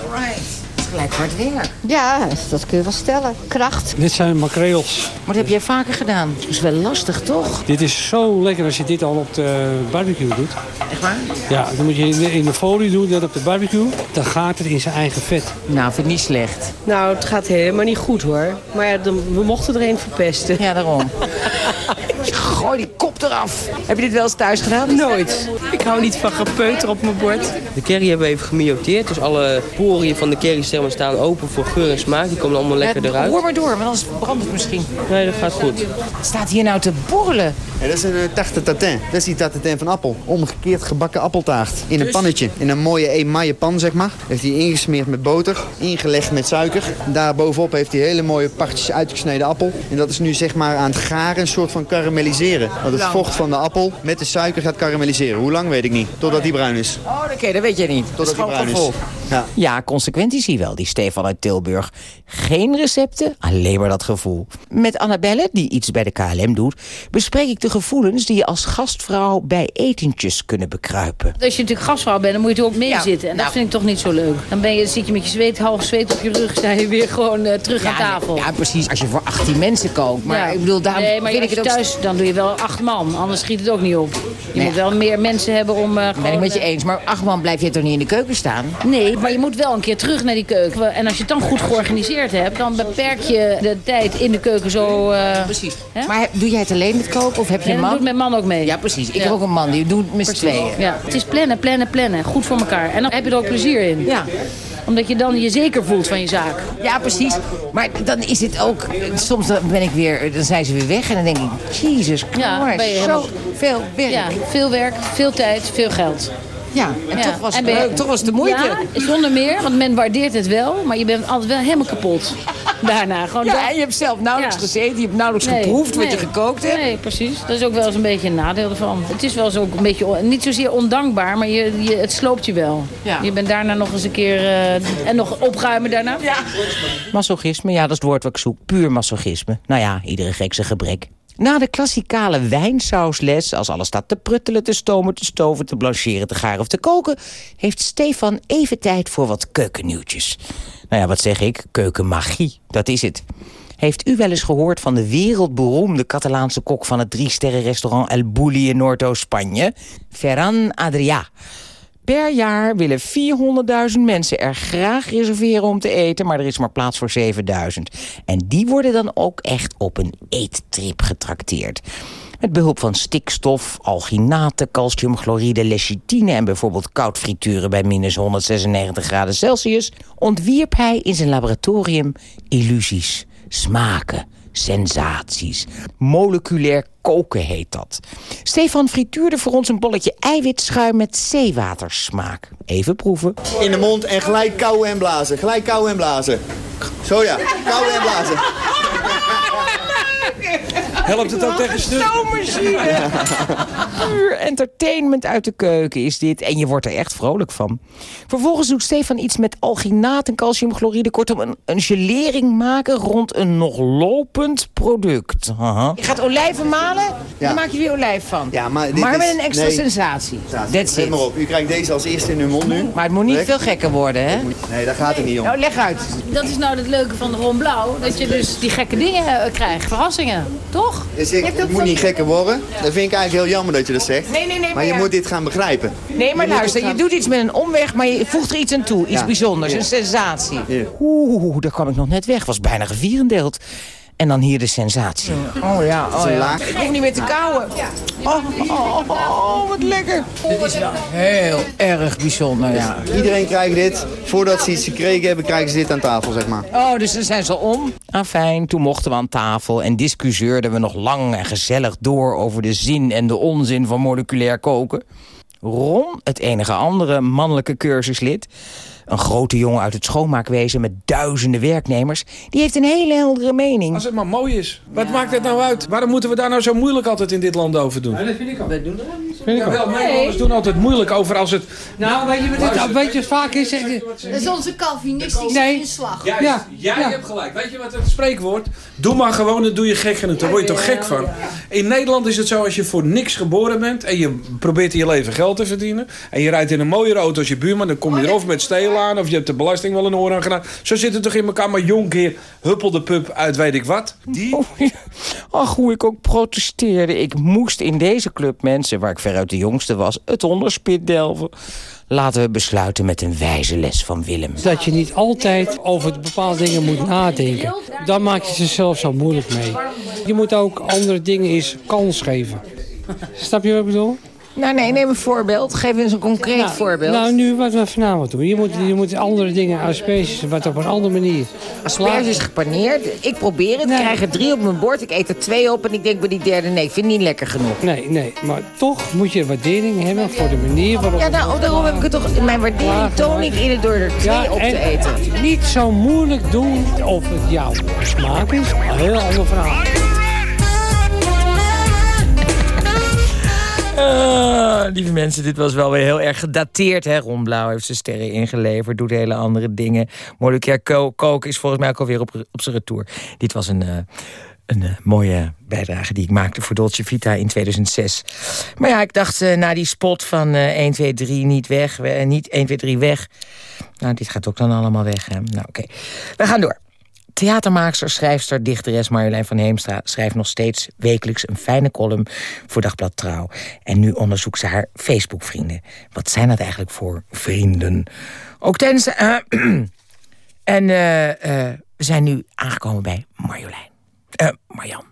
Speaker 4: Gelijk hard werk.
Speaker 18: Ja, dat kun je wel stellen. Kracht.
Speaker 14: Dit zijn makreels.
Speaker 4: Maar dat heb jij vaker gedaan. Dat is wel lastig, toch?
Speaker 14: Dit is zo lekker als je dit al op de barbecue doet.
Speaker 4: Echt waar?
Speaker 14: Ja, dan moet je in de, in de folie doen, dat op de barbecue. Dan gaat het in zijn eigen vet.
Speaker 4: Nou, vind ik niet slecht.
Speaker 19: Nou, het gaat helemaal niet goed hoor. Maar ja, we mochten er een verpesten.
Speaker 4: Ja, daarom. Gooi die kop eraf. Heb je dit wel eens thuis gedaan?
Speaker 19: Nooit. Ik hou niet van gepeuter op mijn bord.
Speaker 16: De curry hebben we even gemioteerd. Dus alle poriën van de curry staan open voor geur en smaak. Die komen allemaal lekker
Speaker 4: ja,
Speaker 16: eruit.
Speaker 4: Hoor maar door, want anders brandt het misschien.
Speaker 16: Nee, dat gaat goed.
Speaker 4: Staat hier nou te borrelen.
Speaker 13: Ja, dat is een uh, tarte tatin. Dat is die tarte tatin van appel. Omgekeerd gebakken appeltaart. In een pannetje. In een mooie emaille pan, zeg maar. Heeft hij ingesmeerd met boter. Ingelegd met suiker. Daarbovenop heeft hij hele mooie partjes uitgesneden appel. En dat is nu zeg maar aan het garen, een soort van karamelliseren. Want het vocht van de appel met de suiker gaat karamelliseren. Hoe lang weet ik niet. Totdat die bruin is.
Speaker 4: Oh, oké, dat weet je niet.
Speaker 13: Totdat
Speaker 4: gewoon
Speaker 13: bruin is. Ja.
Speaker 4: Ja, consequent is hij wel, die Stefan uit Tilburg. Geen recepten, alleen maar dat gevoel. Met Annabelle, die iets bij de KLM doet... bespreek ik de gevoelens die je als gastvrouw bij etentjes kunnen bekruipen.
Speaker 20: Als je natuurlijk gastvrouw bent, dan moet je er ook mee zitten. En dat vind ik toch niet zo leuk. Dan ben je, zit je met je zweet, half zweet op je rug, sta je weer gewoon eh, terug aan tafel.
Speaker 4: Ja, precies, als je voor 18 mensen kookt. Maar
Speaker 20: Ja.
Speaker 4: ik bedoel, daarom
Speaker 20: nee, maar
Speaker 4: vind ik het ook...
Speaker 20: thuis, dan doe je wel acht man. Anders schiet het ook niet op. Je
Speaker 4: Nee.
Speaker 20: moet wel meer mensen hebben om eh
Speaker 4: ben ik met je
Speaker 20: eh,
Speaker 4: eens, maar acht man blijf je toch niet in de keuken staan?
Speaker 20: Nee, maar je moet wel een keer terug naar die keuken. En als je het dan goed georganiseerd hebt, dan beperk je de tijd in de keuken zo... eh,
Speaker 4: precies. Maar doe jij het alleen met koken of heb je een
Speaker 20: dat
Speaker 4: man?
Speaker 20: doet mijn man ook mee.
Speaker 4: Ja, precies. Ik
Speaker 20: Ja.
Speaker 4: heb ook een man, die doet met z'n tweeën.
Speaker 20: Ja, het is plannen, plannen, plannen. Goed voor elkaar. En dan heb je er ook plezier in.
Speaker 4: Ja.
Speaker 20: Omdat je dan je zeker voelt van je zaak.
Speaker 4: Ja, precies. Maar dan is het ook... Soms dan ben ik weer... Dan zijn ze weer weg en dan denk ik... Jezus
Speaker 20: Ja,
Speaker 4: zo veel werk.
Speaker 20: Ja, veel werk, veel tijd, veel geld.
Speaker 4: Ja, en toch was het
Speaker 20: ben
Speaker 4: toch was het de moeite.
Speaker 20: Ja, zonder meer, want men waardeert het wel, maar je bent altijd wel helemaal kapot. Daarna gewoon.
Speaker 4: Ja, en je hebt zelf nauwelijks
Speaker 20: Ja.
Speaker 4: gezeten. Je hebt nauwelijks
Speaker 20: Nee,
Speaker 4: geproefd wat je gekookt hebt.
Speaker 20: Nee, precies. Dat is ook wel eens een beetje een nadeel ervan. Het is wel eens ook een beetje, niet zozeer ondankbaar, maar je, je, het sloopt je wel.
Speaker 4: Ja.
Speaker 20: Je bent daarna nog eens een keer, eh, en nog opruimen daarna.
Speaker 4: Ja. Masochisme, ja, dat is het woord wat ik zoek. Puur masochisme. Nou ja, iedere gek zijn gebrek. Na de klassikale wijnsausles, als alles staat te pruttelen, te stomen, te stoven, te blancheren, te garen of te koken, heeft Stefan even tijd voor wat keukennieuwtjes. Nou ja, wat zeg ik? Keukenmagie, dat is het. Heeft u wel eens gehoord van de wereldberoemde Catalaanse kok van het drie-sterren-restaurant El Bulli in Noordoost-Spanje? Ferran Adrià. Per jaar willen 400.000 mensen er graag reserveren om te eten... maar er is maar plaats voor 7.000. En die worden dan ook echt op een eettrip getrakteerd. Met behulp van stikstof, alginaten, calciumchloride, lecithine... en bijvoorbeeld koud frituren bij minus 196 graden Celsius... ontwierp hij in zijn laboratorium illusies, smaken, sensaties. Moleculair koken heet dat. Stefan frituurde voor ons een bolletje eiwitschuim met zeewatersmaak. Even proeven.
Speaker 13: In de mond en gelijk kauwen en blazen. Gelijk kauwen en blazen. Zo ja, kauwen en blazen.
Speaker 21: Helpt het ook tegen stuk?
Speaker 4: Stoommachine. Puur entertainment uit de keuken is dit. En je wordt er echt vrolijk van. Vervolgens doet Stefan iets met alginaat en calciumchloride. Kortom, een, een gelering maken rond een nog lopend product. Haha. Je gaat olijven malen, dan maak je weer olijf van.
Speaker 13: Ja, maar dit
Speaker 4: maar
Speaker 13: is-
Speaker 4: met een extra
Speaker 13: nee.
Speaker 4: sensatie. That's
Speaker 13: Let
Speaker 4: it.
Speaker 13: maar op, u krijgt deze als eerste in uw mond nu.
Speaker 4: Maar het moet niet veel gekker worden, hè?
Speaker 13: Nee, daar gaat het niet om.
Speaker 4: Nou, leg uit.
Speaker 20: Dat is nou het leuke van de Ron Blauw. Dat je dus die gekke dingen eh, krijgt. Verrassingen. Toch?
Speaker 13: Dus ik, het moet niet gekker worden. Dat vind ik eigenlijk heel jammer dat je dat zegt.
Speaker 4: Nee, nee, nee,
Speaker 13: Maar
Speaker 4: maar
Speaker 13: je
Speaker 4: ja.
Speaker 13: moet dit gaan begrijpen.
Speaker 4: Nee, maar
Speaker 13: Je
Speaker 4: luister, je doet iets met een omweg, maar je voegt er iets aan toe. Iets bijzonders, een sensatie. Oeh, daar kwam ik nog net weg. Was bijna gevierendeeld. En dan hier de sensatie. Oh ja, oh ja. Ik hoef niet meer te kauwen. Oh, oh, oh, oh, wat lekker. Dit is wel heel erg bijzonder, ja.
Speaker 13: Iedereen krijgt dit. Voordat ze iets gekregen hebben, krijgen ze dit aan tafel, zeg maar.
Speaker 4: Oh, dus dan zijn ze om. Ah, fijn. Toen mochten we aan tafel en discussieerden we nog lang en gezellig door over de zin en de onzin van moleculair koken. Ron, het enige andere mannelijke cursuslid, een grote jongen uit het schoonmaakwezen met duizenden werknemers, die heeft een hele heldere mening.
Speaker 21: Als het maar mooi is. Wat maakt het nou uit? Waarom moeten we daar nou zo moeilijk altijd in dit land over doen?
Speaker 14: dat vind ik ook.
Speaker 21: Vind ik wel, Nederlanders doen altijd moeilijk over als het...
Speaker 14: Nou, weet je wat het,
Speaker 21: Luister.
Speaker 14: weet je, wat vaak is?
Speaker 18: Dat is onze Calvinistische
Speaker 14: Nee.
Speaker 18: inslag.
Speaker 21: Juist,
Speaker 14: Ja,
Speaker 21: jij
Speaker 14: ja.
Speaker 21: hebt gelijk. Weet je wat het spreekwoord? Doe maar gewoon, dan doe je gek genoeg. Daar word je toch gek van? In Nederland is het zo, als je voor niks geboren bent... en je probeert in je leven geld te verdienen... en je rijdt in een mooiere auto als je buurman... dan kom je er of met stelen aan... of je hebt de belasting wel een oor aan gedaan. Zo zit het toch in elkaar. Maar jonkheer, huppel de pup uit weet ik wat. Die...
Speaker 4: Oh, ja. Ach, hoe ik ook protesteerde. Ik moest in deze club mensen, waar ik veruit de jongste was, het onderspit delven. Laten we besluiten met een wijze les van Willem.
Speaker 14: Dat je niet altijd over bepaalde dingen moet nadenken. Dan maak je jezelf zo moeilijk mee. Je moet ook andere dingen eens kans geven. Snap je wat ik bedoel?
Speaker 4: Nou nee, neem een voorbeeld. Geef eens een concreet
Speaker 14: Nou,
Speaker 4: voorbeeld.
Speaker 14: Nou, nu wat we vanavond doen. Je moet, je moet andere dingen, asperges, wat op een andere manier.
Speaker 4: Asperges gepaneerd. Ik probeer het. Ik krijg er drie op mijn bord. Ik eet er twee op en ik denk bij die derde nee, ik vind het niet lekker genoeg.
Speaker 14: Nee, nee, maar toch moet je waardering hebben voor de manier waarop...
Speaker 4: Ja, nou, daarom heb ik het toch... Mijn waardering toon ik in het door er twee op te
Speaker 14: en
Speaker 4: eten.
Speaker 14: Niet zo moeilijk doen of het jouw smaak is. Een heel ander verhaal.
Speaker 4: Ah, lieve mensen, dit was wel weer heel erg gedateerd. Hè? Ron Blauw heeft zijn sterren ingeleverd, doet hele andere dingen. Molucare ko Kook is volgens mij ook alweer op, op zijn retour. Dit was een, eh, een eh, mooie bijdrage die ik maakte voor Dolce Vita in 2006. Maar ja, ik dacht eh, na die spot van eh 1, 2, 3 niet weg, we- niet 1, 2, 3 weg. Nou, dit gaat ook dan allemaal weg. Hè? Nou, oké. We gaan door. Theatermaakster, schrijfster, dichteres Marjolein van Heemstra... schrijft nog steeds wekelijks een fijne column voor Dagblad Trouw. En nu onderzoekt ze haar Facebook-vrienden. Wat zijn dat eigenlijk voor vrienden? Ook tijdens... de- eh, en eh, eh, we zijn nu aangekomen bij Marjolein. Marjan.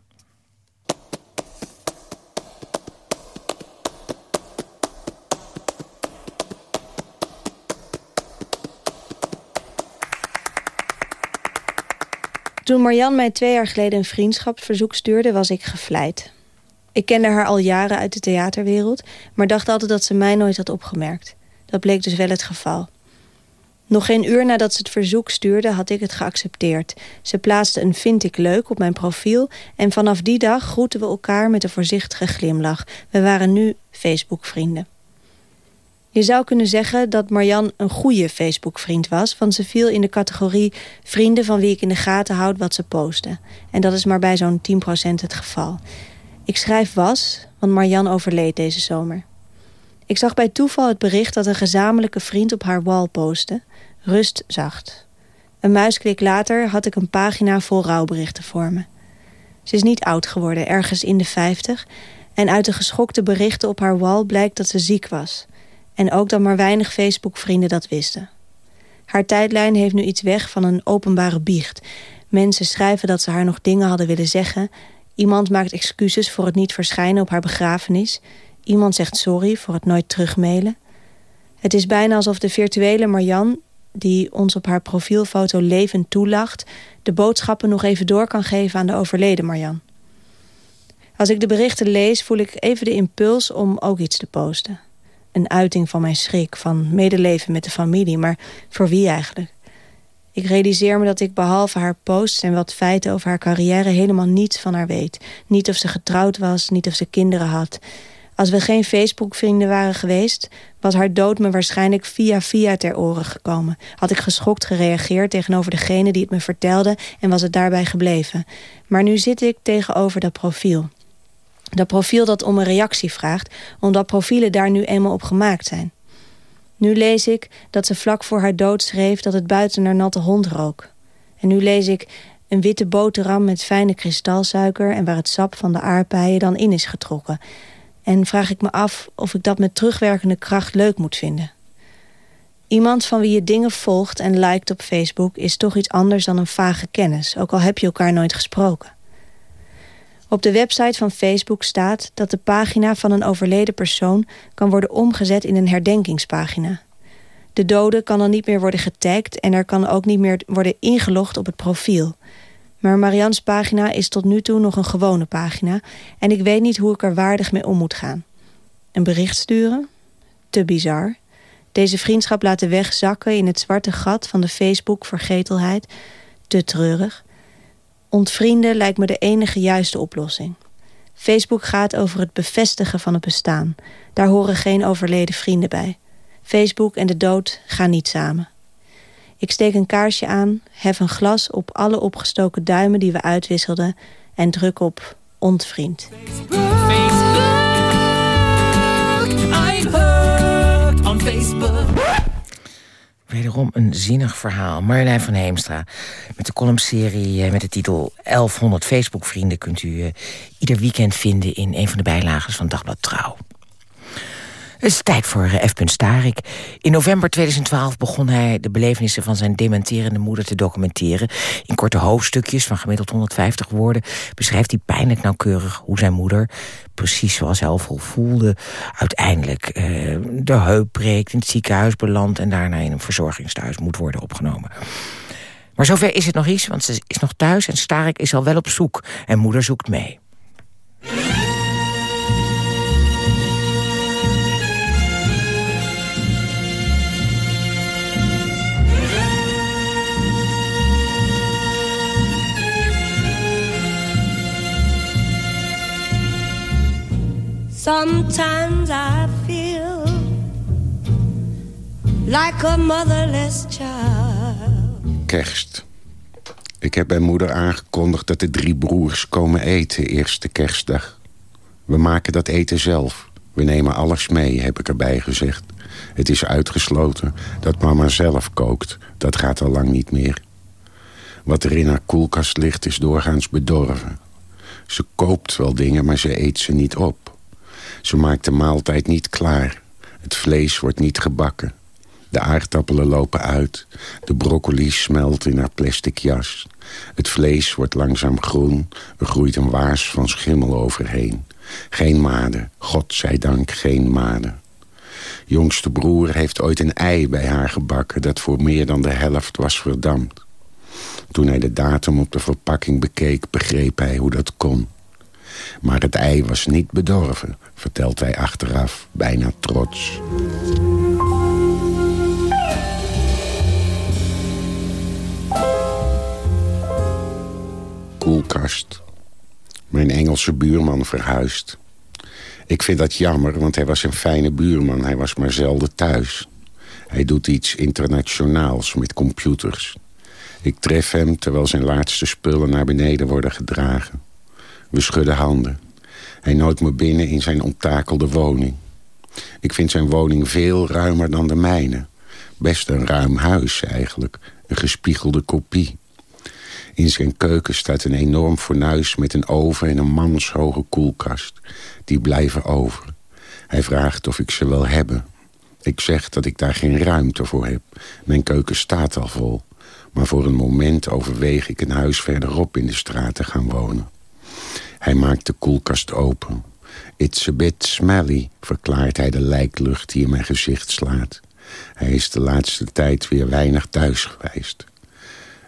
Speaker 22: Toen Marjan mij twee jaar geleden een vriendschapsverzoek stuurde, was ik gevleid. Ik kende haar al jaren uit de theaterwereld, maar dacht altijd dat ze mij nooit had opgemerkt. Dat bleek dus wel het geval. Nog geen uur nadat ze het verzoek stuurde, had ik het geaccepteerd. Ze plaatste een vind ik leuk op mijn profiel en vanaf die dag groeten we elkaar met een voorzichtige glimlach. We waren nu Facebook-vrienden. Je zou kunnen zeggen dat Marjan een goede Facebook-vriend was... want ze viel in de categorie vrienden van wie ik in de gaten houd wat ze posten. En dat is maar bij zo'n 10% het geval. Ik schrijf was, want Marjan overleed deze zomer. Ik zag bij toeval het bericht dat een gezamenlijke vriend op haar wall postte. Rust zacht. Een muisklik later had ik een pagina vol rouwberichten voor me. Ze is niet oud geworden, ergens in de 50... en uit de geschokte berichten op haar wall blijkt dat ze ziek was... En ook dat maar weinig Facebook-vrienden dat wisten. Haar tijdlijn heeft nu iets weg van een openbare biecht. Mensen schrijven dat ze haar nog dingen hadden willen zeggen. Iemand maakt excuses voor het niet verschijnen op haar begrafenis. Iemand zegt sorry voor het nooit terugmailen. Het is bijna alsof de virtuele Marjan, die ons op haar profielfoto levend toelacht... de boodschappen nog even door kan geven aan de overleden Marjan. Als ik de berichten lees, voel ik even de impuls om ook iets te posten een uiting van mijn schrik, van medeleven met de familie, maar voor wie eigenlijk? Ik realiseer me dat ik behalve haar posts en wat feiten over haar carrière helemaal niets van haar weet. Niet of ze getrouwd was, niet of ze kinderen had. Als we geen Facebook-vrienden waren geweest, was haar dood me waarschijnlijk via via ter oren gekomen. Had ik geschokt gereageerd tegenover degene die het me vertelde en was het daarbij gebleven. Maar nu zit ik tegenover dat profiel. Dat profiel dat om een reactie vraagt, omdat profielen daar nu eenmaal op gemaakt zijn. Nu lees ik dat ze vlak voor haar dood schreef dat het buiten naar natte hond rook. En nu lees ik een witte boterham met fijne kristalsuiker... en waar het sap van de aardbeien dan in is getrokken. En vraag ik me af of ik dat met terugwerkende kracht leuk moet vinden. Iemand van wie je dingen volgt en liked op Facebook... is toch iets anders dan een vage kennis, ook al heb je elkaar nooit gesproken. Op de website van Facebook staat dat de pagina van een overleden persoon kan worden omgezet in een herdenkingspagina. De dode kan dan niet meer worden getagd en er kan ook niet meer worden ingelogd op het profiel. Maar Marianne's pagina is tot nu toe nog een gewone pagina en ik weet niet hoe ik er waardig mee om moet gaan. Een bericht sturen? Te bizar. Deze vriendschap laten wegzakken in het zwarte gat van de Facebook-vergetelheid? Te treurig. Ontvrienden lijkt me de enige juiste oplossing. Facebook gaat over het bevestigen van het bestaan. Daar horen geen overleden vrienden bij. Facebook en de dood gaan niet samen. Ik steek een kaarsje aan, hef een glas op alle opgestoken duimen die we uitwisselden... en druk op ontvriend.
Speaker 23: On Facebook.
Speaker 4: Wederom een zinnig verhaal. Marjolein van Heemstra met de columnserie eh, met de titel 1100 Facebook-vrienden... kunt u eh, ieder weekend vinden in een van de bijlagen van Dagblad Trouw. Het is tijd voor eh, F. Starik. In november 2012 begon hij de belevenissen van zijn dementerende moeder te documenteren. In korte hoofdstukjes van gemiddeld 150 woorden beschrijft hij pijnlijk nauwkeurig hoe zijn moeder, precies zoals hij al voelde, uiteindelijk eh, de heup breekt, in het ziekenhuis belandt en daarna in een verzorgingstehuis moet worden opgenomen. Maar zover is het nog iets, want ze is nog thuis en Starik is al wel op zoek en moeder zoekt mee.
Speaker 24: Sometimes I feel
Speaker 7: like a motherless child.
Speaker 25: Kerst. Ik heb bij moeder aangekondigd dat de drie broers komen eten eerste kerstdag. We maken dat eten zelf. We nemen alles mee, heb ik erbij gezegd. Het is uitgesloten dat mama zelf kookt. Dat gaat al lang niet meer. Wat er in haar koelkast ligt is doorgaans bedorven. Ze koopt wel dingen, maar ze eet ze niet op. Ze maakt de maaltijd niet klaar. Het vlees wordt niet gebakken. De aardappelen lopen uit. De broccoli smelt in haar plastic jas. Het vlees wordt langzaam groen. Er groeit een waas van schimmel overheen. Geen maden. God zij dank geen maden. Jongste broer heeft ooit een ei bij haar gebakken... dat voor meer dan de helft was verdampt. Toen hij de datum op de verpakking bekeek... begreep hij hoe dat kon. Maar het ei was niet bedorven, vertelt hij achteraf, bijna trots. Koelkast. Mijn Engelse buurman verhuist. Ik vind dat jammer, want hij was een fijne buurman. Hij was maar zelden thuis. Hij doet iets internationaals met computers. Ik tref hem terwijl zijn laatste spullen naar beneden worden gedragen. We schudden handen. Hij nooit me binnen in zijn onttakelde woning. Ik vind zijn woning veel ruimer dan de mijne. Best een ruim huis eigenlijk. Een gespiegelde kopie. In zijn keuken staat een enorm fornuis met een oven en een manshoge koelkast. Die blijven over. Hij vraagt of ik ze wil hebben. Ik zeg dat ik daar geen ruimte voor heb. Mijn keuken staat al vol. Maar voor een moment overweeg ik een huis verderop in de straat te gaan wonen. Hij maakt de koelkast open. It's a bit smelly, verklaart hij de lijklucht die in mijn gezicht slaat. Hij is de laatste tijd weer weinig thuis geweest.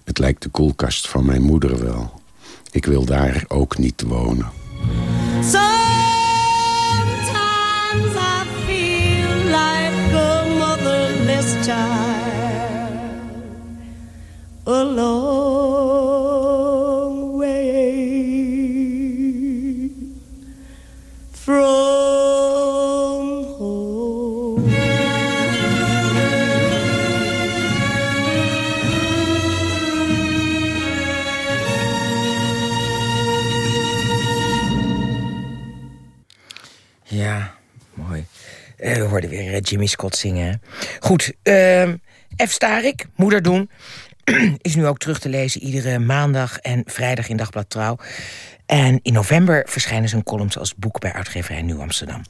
Speaker 25: Het lijkt de koelkast van mijn moeder wel. Ik wil daar ook niet wonen.
Speaker 7: Sometimes
Speaker 4: Eh, we hoorden weer eh, Jimmy Scott zingen. Goed, ehm F. Starik, Moeder doen... is nu ook terug te lezen iedere maandag en vrijdag in Dagblad Trouw. En in november verschijnen zijn columns als boek bij uitgeverij Nieuw Amsterdam.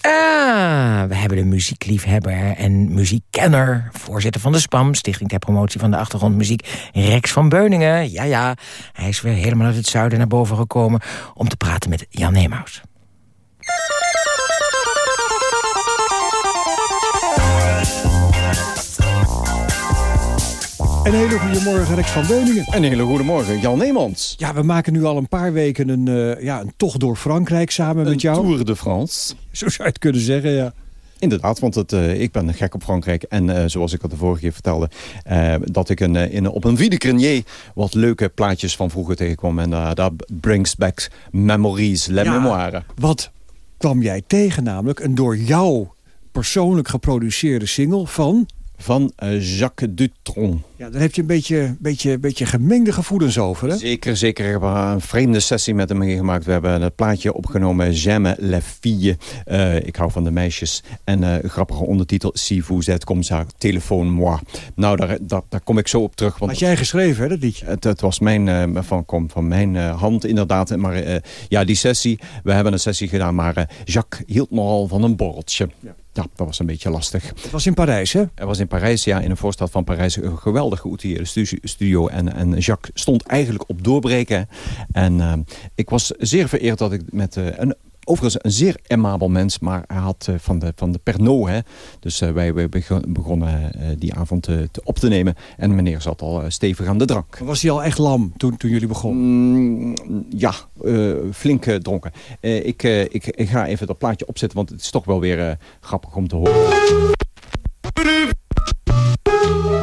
Speaker 4: Ah, we hebben de muziekliefhebber en muziekkenner... voorzitter van de SPAM, Stichting ter Promotie van de Achtergrondmuziek... Rex van Beuningen. Ja, ja, hij is weer helemaal uit het zuiden naar boven gekomen... om te praten met Jan Neemaus.
Speaker 6: Een hele goede morgen, Rex van Beuningen.
Speaker 24: Een hele goede morgen, Jan Neemans.
Speaker 6: Ja, we maken nu al een paar weken een, eh, ja, een tocht door Frankrijk samen
Speaker 24: Een
Speaker 6: met jou.
Speaker 24: Tour de France.
Speaker 6: Zo zou je het kunnen zeggen, ja.
Speaker 24: Inderdaad, want het, eh, ik ben gek op Frankrijk. En eh, zoals ik al de vorige keer vertelde... dat ik een, in, op een Vide Grenier wat leuke plaatjes van vroeger tegenkwam. En dat brings back memories, les
Speaker 6: Ja. Wat kwam jij tegen namelijk? Een door jou persoonlijk geproduceerde single van...
Speaker 24: Van eh, Jacques Dutronc.
Speaker 6: Ja, daar heb je een beetje, beetje, beetje gemengde gevoelens over, hè?
Speaker 24: Zeker, zeker. Ik heb een vreemde sessie met hem meegemaakt. We hebben het plaatje opgenomen, J'aime les filles. Eh, ik hou van de meisjes. En eh, een grappige ondertitel, Si vous êtes comme ça, téléphone moi. Nou, daar, daar, daar kom ik zo op terug. Want
Speaker 6: Had jij geschreven, hè, dat liedje?
Speaker 24: Het, het was mijn, eh, van, kom van mijn eh, hand inderdaad. Maar eh, ja, die sessie, we hebben een sessie gedaan. Maar Jacques hield nogal van een borreltje. Ja. Dat was een beetje lastig.
Speaker 6: Het was in Parijs, hè?
Speaker 24: Het was in Parijs, ja, in een voorstad van Parijs. Een geweldig geoutilleerde stu- studio. En, en Jacques stond eigenlijk op doorbreken. En eh, ik was zeer vereerd dat ik met... eh, een, Overigens een zeer amabel mens, maar hij had eh, van, de, van de Pernod. Hè. Dus eh, wij, wij begon- begonnen eh, die avond te, te op te nemen. En meneer zat al stevig aan de drank.
Speaker 6: Was hij al echt lam toen, toen jullie begonnen?
Speaker 24: Mm, ja, flink dronken. Ik, ik, ik ga even dat plaatje opzetten, want het is toch wel weer grappig om te horen.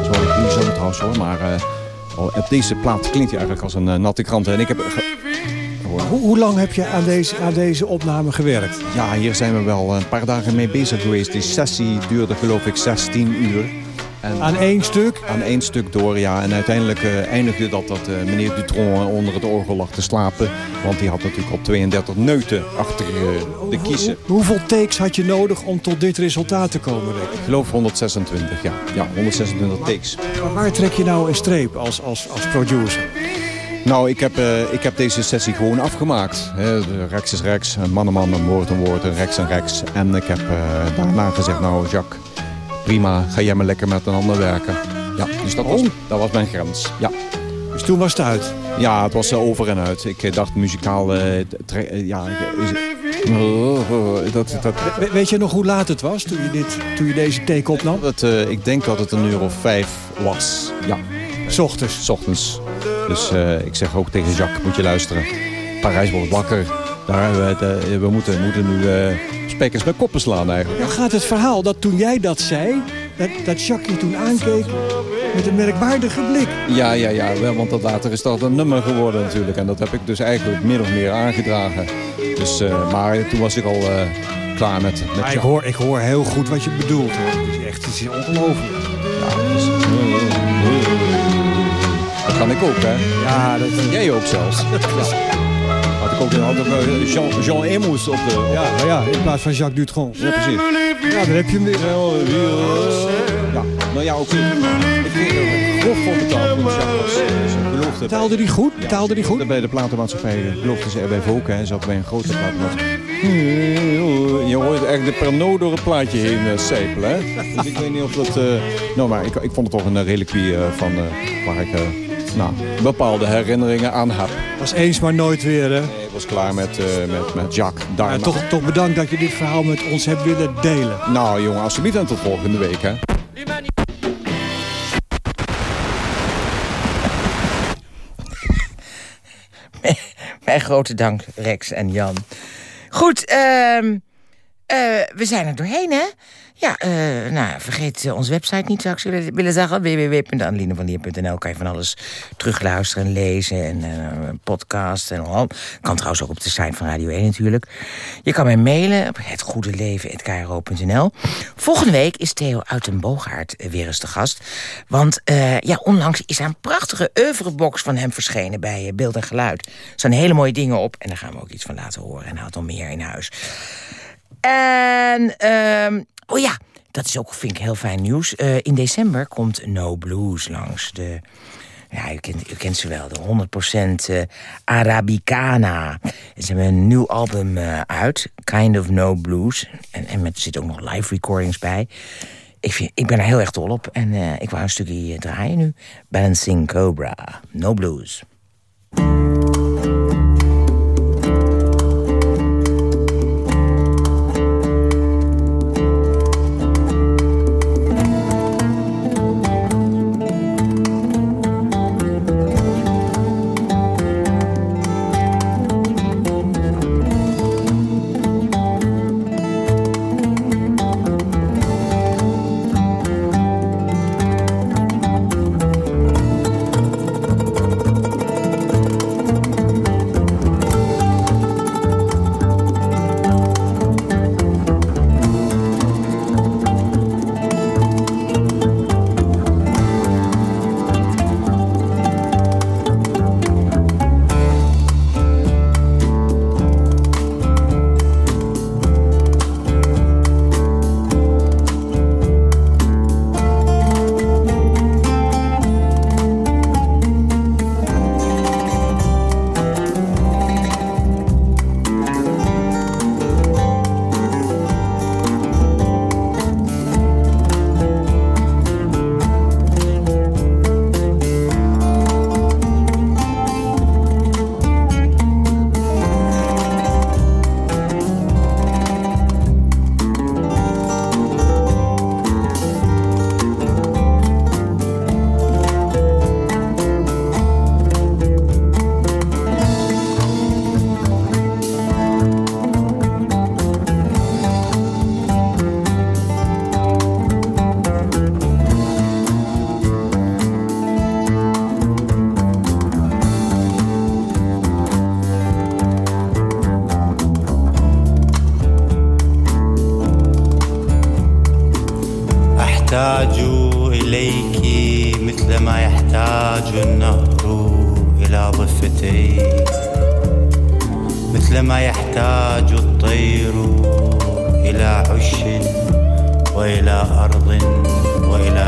Speaker 24: Zo ik niet zo trouwens hoor, maar op deze plaat klinkt hij eigenlijk als een natte krant. En ik heb...
Speaker 6: Hoe, lang heb je aan deze, aan deze opname gewerkt?
Speaker 24: Ja, hier zijn we wel een paar dagen mee bezig geweest. Die sessie duurde geloof ik 16 uur. En
Speaker 6: Aan één stuk?
Speaker 24: Aan één stuk door, ja. En uiteindelijk eh, eindigde dat dat eh, meneer Dutron eh, onder het orgel lag te slapen. Want die had natuurlijk al 32 neuten achter eh, de kiezen.
Speaker 6: Hoeveel takes had je nodig om tot dit resultaat te komen, Rick?
Speaker 24: Ik geloof 126, ja. Ja, 126 takes.
Speaker 6: Maar waar trek je nou een streep als, als, als producer?
Speaker 24: Nou, ik heb, eh, ik heb deze sessie gewoon afgemaakt. Rechts is rechts, een man en man, woord een woord, een rechts en rechts. En ik heb eh, daarna gezegd, nou Jacques, prima, ga jij maar lekker met een ander werken. Ja, dus dat, was, dat was mijn grens, ja.
Speaker 6: Dus toen was het uit?
Speaker 24: Ja, het was eh, over en uit. Ik dacht muzikaal, ja... dat, dat,
Speaker 6: We- weet je nog hoe laat het was toen je, dit, toen je deze take opnam?
Speaker 24: Eh, ik denk dat het een uur of vijf was. Ja.
Speaker 6: S ochtends?
Speaker 24: S ochtends. Dus eh, ik zeg ook tegen Jacques, moet je luisteren. Parijs wordt wakker. Daar, we, de- we moeten, moeten nu eh spekers met koppen slaan eigenlijk.
Speaker 6: Dan gaat het verhaal dat toen jij dat zei, dat, dat Jacques je toen aankeek met een merkwaardige blik.
Speaker 24: Ja, ja, ja. wel, Want dat later is dat een nummer geworden natuurlijk. En dat heb ik dus eigenlijk min of meer aangedragen. Dus, eh, maar toen was ik al eh, klaar met, met
Speaker 6: ik hoor, ik hoor heel goed wat je bedoelt. Hoor. Het is echt het is ongelooflijk.
Speaker 24: dus, kan ik ook, hè?
Speaker 6: Ja, dat...
Speaker 24: Jij ook zelfs. Had ik ook ook, eh, Jean, Jean Emos op de... Op
Speaker 6: Ja, maar ja, in plaats van Jacques Dutron.
Speaker 24: Ja, precies.
Speaker 6: Ja, daar heb je hem weer.
Speaker 24: Ja, nou ja, oké. Ik kreeg er grof voor betaald toen Jacques ik.
Speaker 6: Betaalde die goed? Betaalde die goed?
Speaker 24: Bij de platenmaatschappij beloofde ze bij Voke en zat bij een grote platenmaatschappij. Je hoort echt de perno door het plaatje heen uh, sijpelen, hè? Dus ik weet niet of dat... eh, nou, maar ik, ik vond het toch een reliquie eh, van eh, waar ik eh, nou, bepaalde herinneringen aan heb.
Speaker 6: Was eens maar nooit weer, hè?
Speaker 24: Nee, ik was klaar met, eh, met, met Jacques.
Speaker 6: Maar
Speaker 24: Daarna.
Speaker 6: toch, toch bedankt dat je dit verhaal met ons hebt willen delen.
Speaker 24: Nou, jongen, alsjeblieft en tot volgende week, hè?
Speaker 4: Mijn grote dank, Rex en Jan. Goed, ehm, eh, we zijn er doorheen, hè? Ja, eh, nou, vergeet eh, onze website niet, zou ik willen zeggen. www.anelinevanlier.nl kan je van alles terugluisteren en lezen. En eh, podcast en al. Kan trouwens ook op de site van Radio 1 natuurlijk. Je kan mij mailen op hetgoedeleven.kro.nl. Volgende week is Theo uit den Boogaard eh, weer eens te gast. Want eh, ja, onlangs is er een prachtige oeuvrebox van hem verschenen bij eh, Beeld en Geluid. Er staan hele mooie dingen op en daar gaan we ook iets van laten horen. En hij had meer in huis. En, ehm, oh ja, dat is ook, vind ik, heel fijn nieuws. Eh, in december komt No Blues langs. De, ja, u kent, u kent ze wel, de 100% eh, Arabicana. Ze hebben een nieuw album eh, uit, Kind of No Blues. En, en met, er zitten ook nog live recordings bij. Ik, vind, ik ben er heel erg dol op en ik wou een stukje draaien nu. Balancing Cobra, No Blues.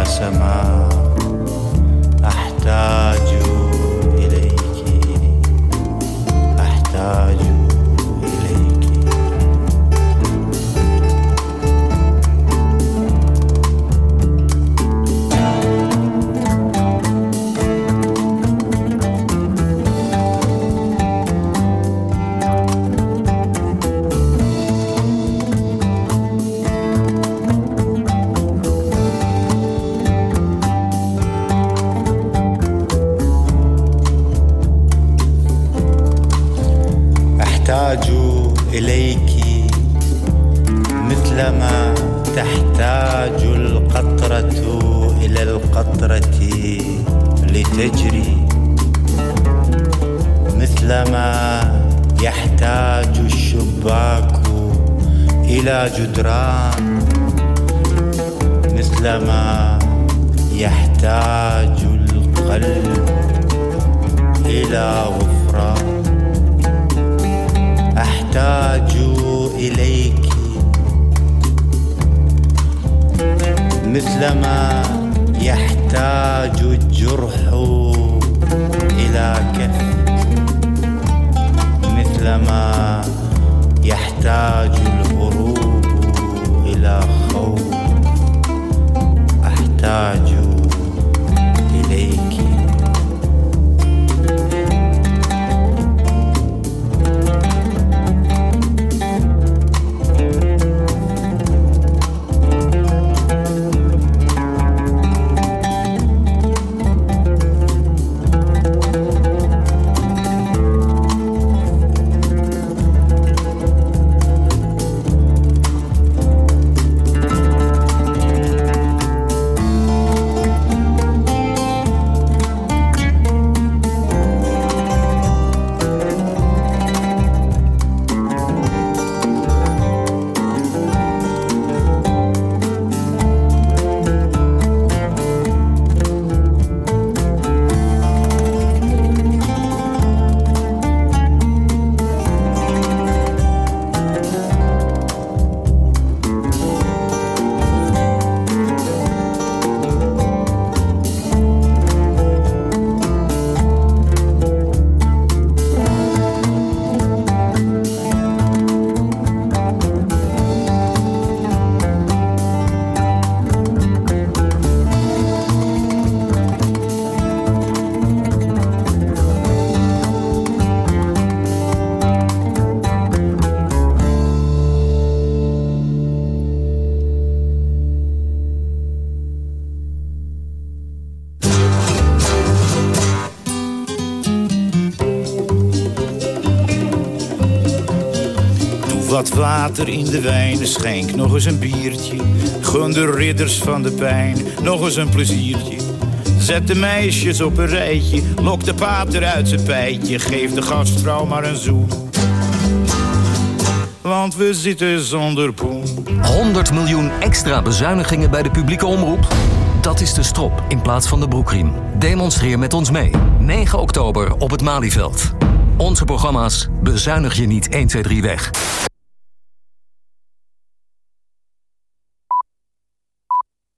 Speaker 26: سماء. أحتاج إلى جدران مثلما يحتاج القلب إلى غفران. أحتاج إليك مثلما يحتاج الجرح إلى كف. مثلما يحتاج الهروب إلى خوف أحتاج
Speaker 27: Wat water in de wijn, schenk nog eens een biertje. Gun de ridders van de pijn nog eens een pleziertje. Zet de meisjes op een rijtje, lok de pater uit zijn pijtje. Geef de gastvrouw maar een zoen. Want we zitten zonder poen.
Speaker 21: 100 miljoen extra bezuinigingen bij de publieke omroep? Dat is de strop in plaats van de broekriem. Demonstreer met ons mee. 9 oktober op het Malieveld. Onze programma's bezuinig je niet 1, 2, 3 weg.